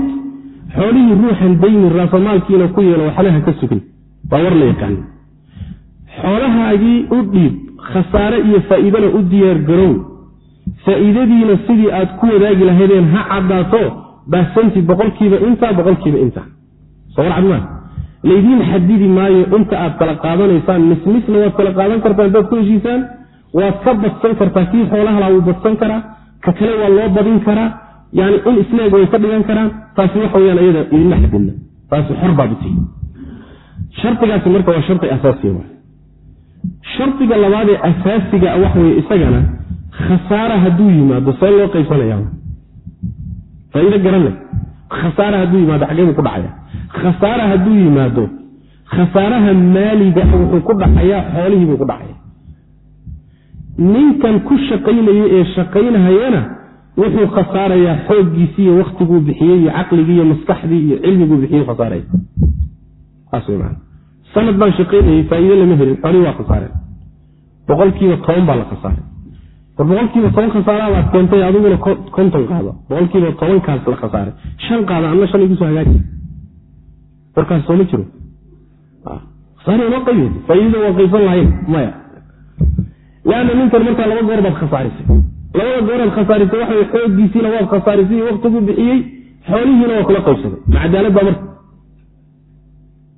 xoolihii ruuxan dayni raasamaalkiina ku yeelo waxlaha ka sugin. Waa war la yaqaana xoolahaagii u dhiib khasaare iyo faa'iidana u diyaar garow. Faa'iidadiina sidii aad ku wadaagi lahaydeen ha caddaato baasanti boqolkiiba intaa boqolkiiba intaa. Soo war cadmaa laydiin xadidi maayo inta aad kala qaadanaysaan mismisna waad kala qaadan kartaan haddaad ku heshiisaan waad ka badsan kartaa kii xoolahala wuu badsan karaa ka kale waa loo badin karaa yani in isleeg way ka dhigan karaan taasi waxa weyaan iyada idinma xadidna. Taasi xor baad u tihi shardigaasi marka waa shardi asaasiya shardiga labaadee asaasiga waxa weye isagana khasaara hadduu yimaado see loo qaybsanaya faa'iido garanle khasaara hadduu yimaado xageebuu ku dhacaya. Khasaara hadduu yimaado khasaaraha maaliga wuxuu ku dhacayaa xoolihiibuu ku dhacaya. Ninkan ku shaqaynaya ee shaqaynahayana wuxuu khasaarayaa xooggiisii iyo waktiguu bixiyey iyo caqligii iyo maskaxdii iyo cilmiguu bixiyey khasaaraya. Sanad baan shaqaynayay faa'iide lama helin xoolihii waa khasaareen boqolkiiba toban baa la khasaaray war boqolkiiba toban khasaaraha baad keentay adiguna konton qaado. Boqolkiiba tobankaas la khasaaray shan qaada anna shan igu soo hagaaji warkaas sooma jiro khasaari ma qayb faa'iidada waan qaysan lahayn maya. Leanna ninkan markaa laba goor baad khasaarisay. Labada gooraad khasaarisay waxa way xooggiisiina waad khasaarisay waktigu bixiyey xoolihiina waa kula qaybsaday. Ma marka.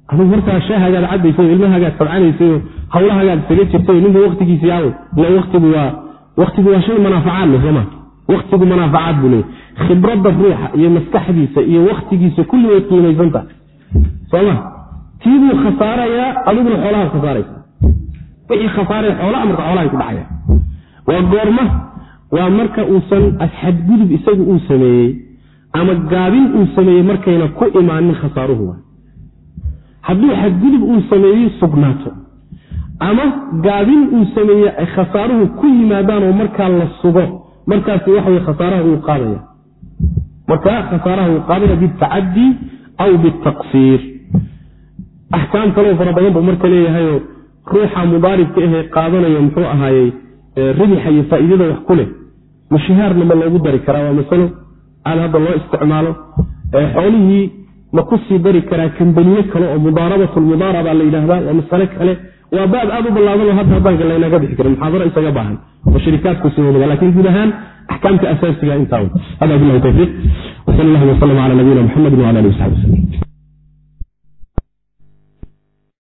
Adigu markaa shaahagaad caddaysay ilmahagaad sabcanaysay hawlahagaad isaga jirtay ninka waktigiisi aawey ila watigu waa waktigu waa shay manaafacaad leh sooma waktigu manaafacaad buu leeyay khibradda ruuxa iyo maskaxdiisa iyo waktigiisa kulli way qiimaysan tahay. Sooma tiibuu khasaarayaa adiguna xoolahaad khasaaraysa. Wixii khasaaraya xoolaha marka xoolahay ku dhacaya. Waa goorma waa marka uusan xadgudub isagu uu sameeyey ama gaabin uu sameeyey markayna ku imaanin khasaaruhu hadduu xadgudub uu sameeyey sugnaato ama gaabin uu sameeyey ay khasaaruhu ku yimaadaan oo markaa la sugo. Markaasi waxawey khasaaraha uu qaadaya. Markaa khasaaraha uu qaadaya bitacaddi aw bitaqsiir. Axkaam kaleo fara badan buu marka leeyahayo ruuxa mudaaribka ahee qaadanaya muxuu ahaayey ribixa iyo faa'iidada wax ku leh. Mushahaarna ma loogu dari karaa waa masalo aad hadda loo isticmaalo. Xoolihii ma ku sii dari karaa kambaniye kale oo mudaarabat lmudaaraba la yidhaahdaa waa masale kale waa baab aad u ballaadan oo hadda haddaan galaynaga bixi karin muxaadaro isaga baahan oo shirikaadku sii wadaba laakiin guud ahaan axkaamta asaasiga intaa hada bilahi tawfiiq. Wsal allahuma wslm cala nabiyina mxamedi wala alih wasabi wslm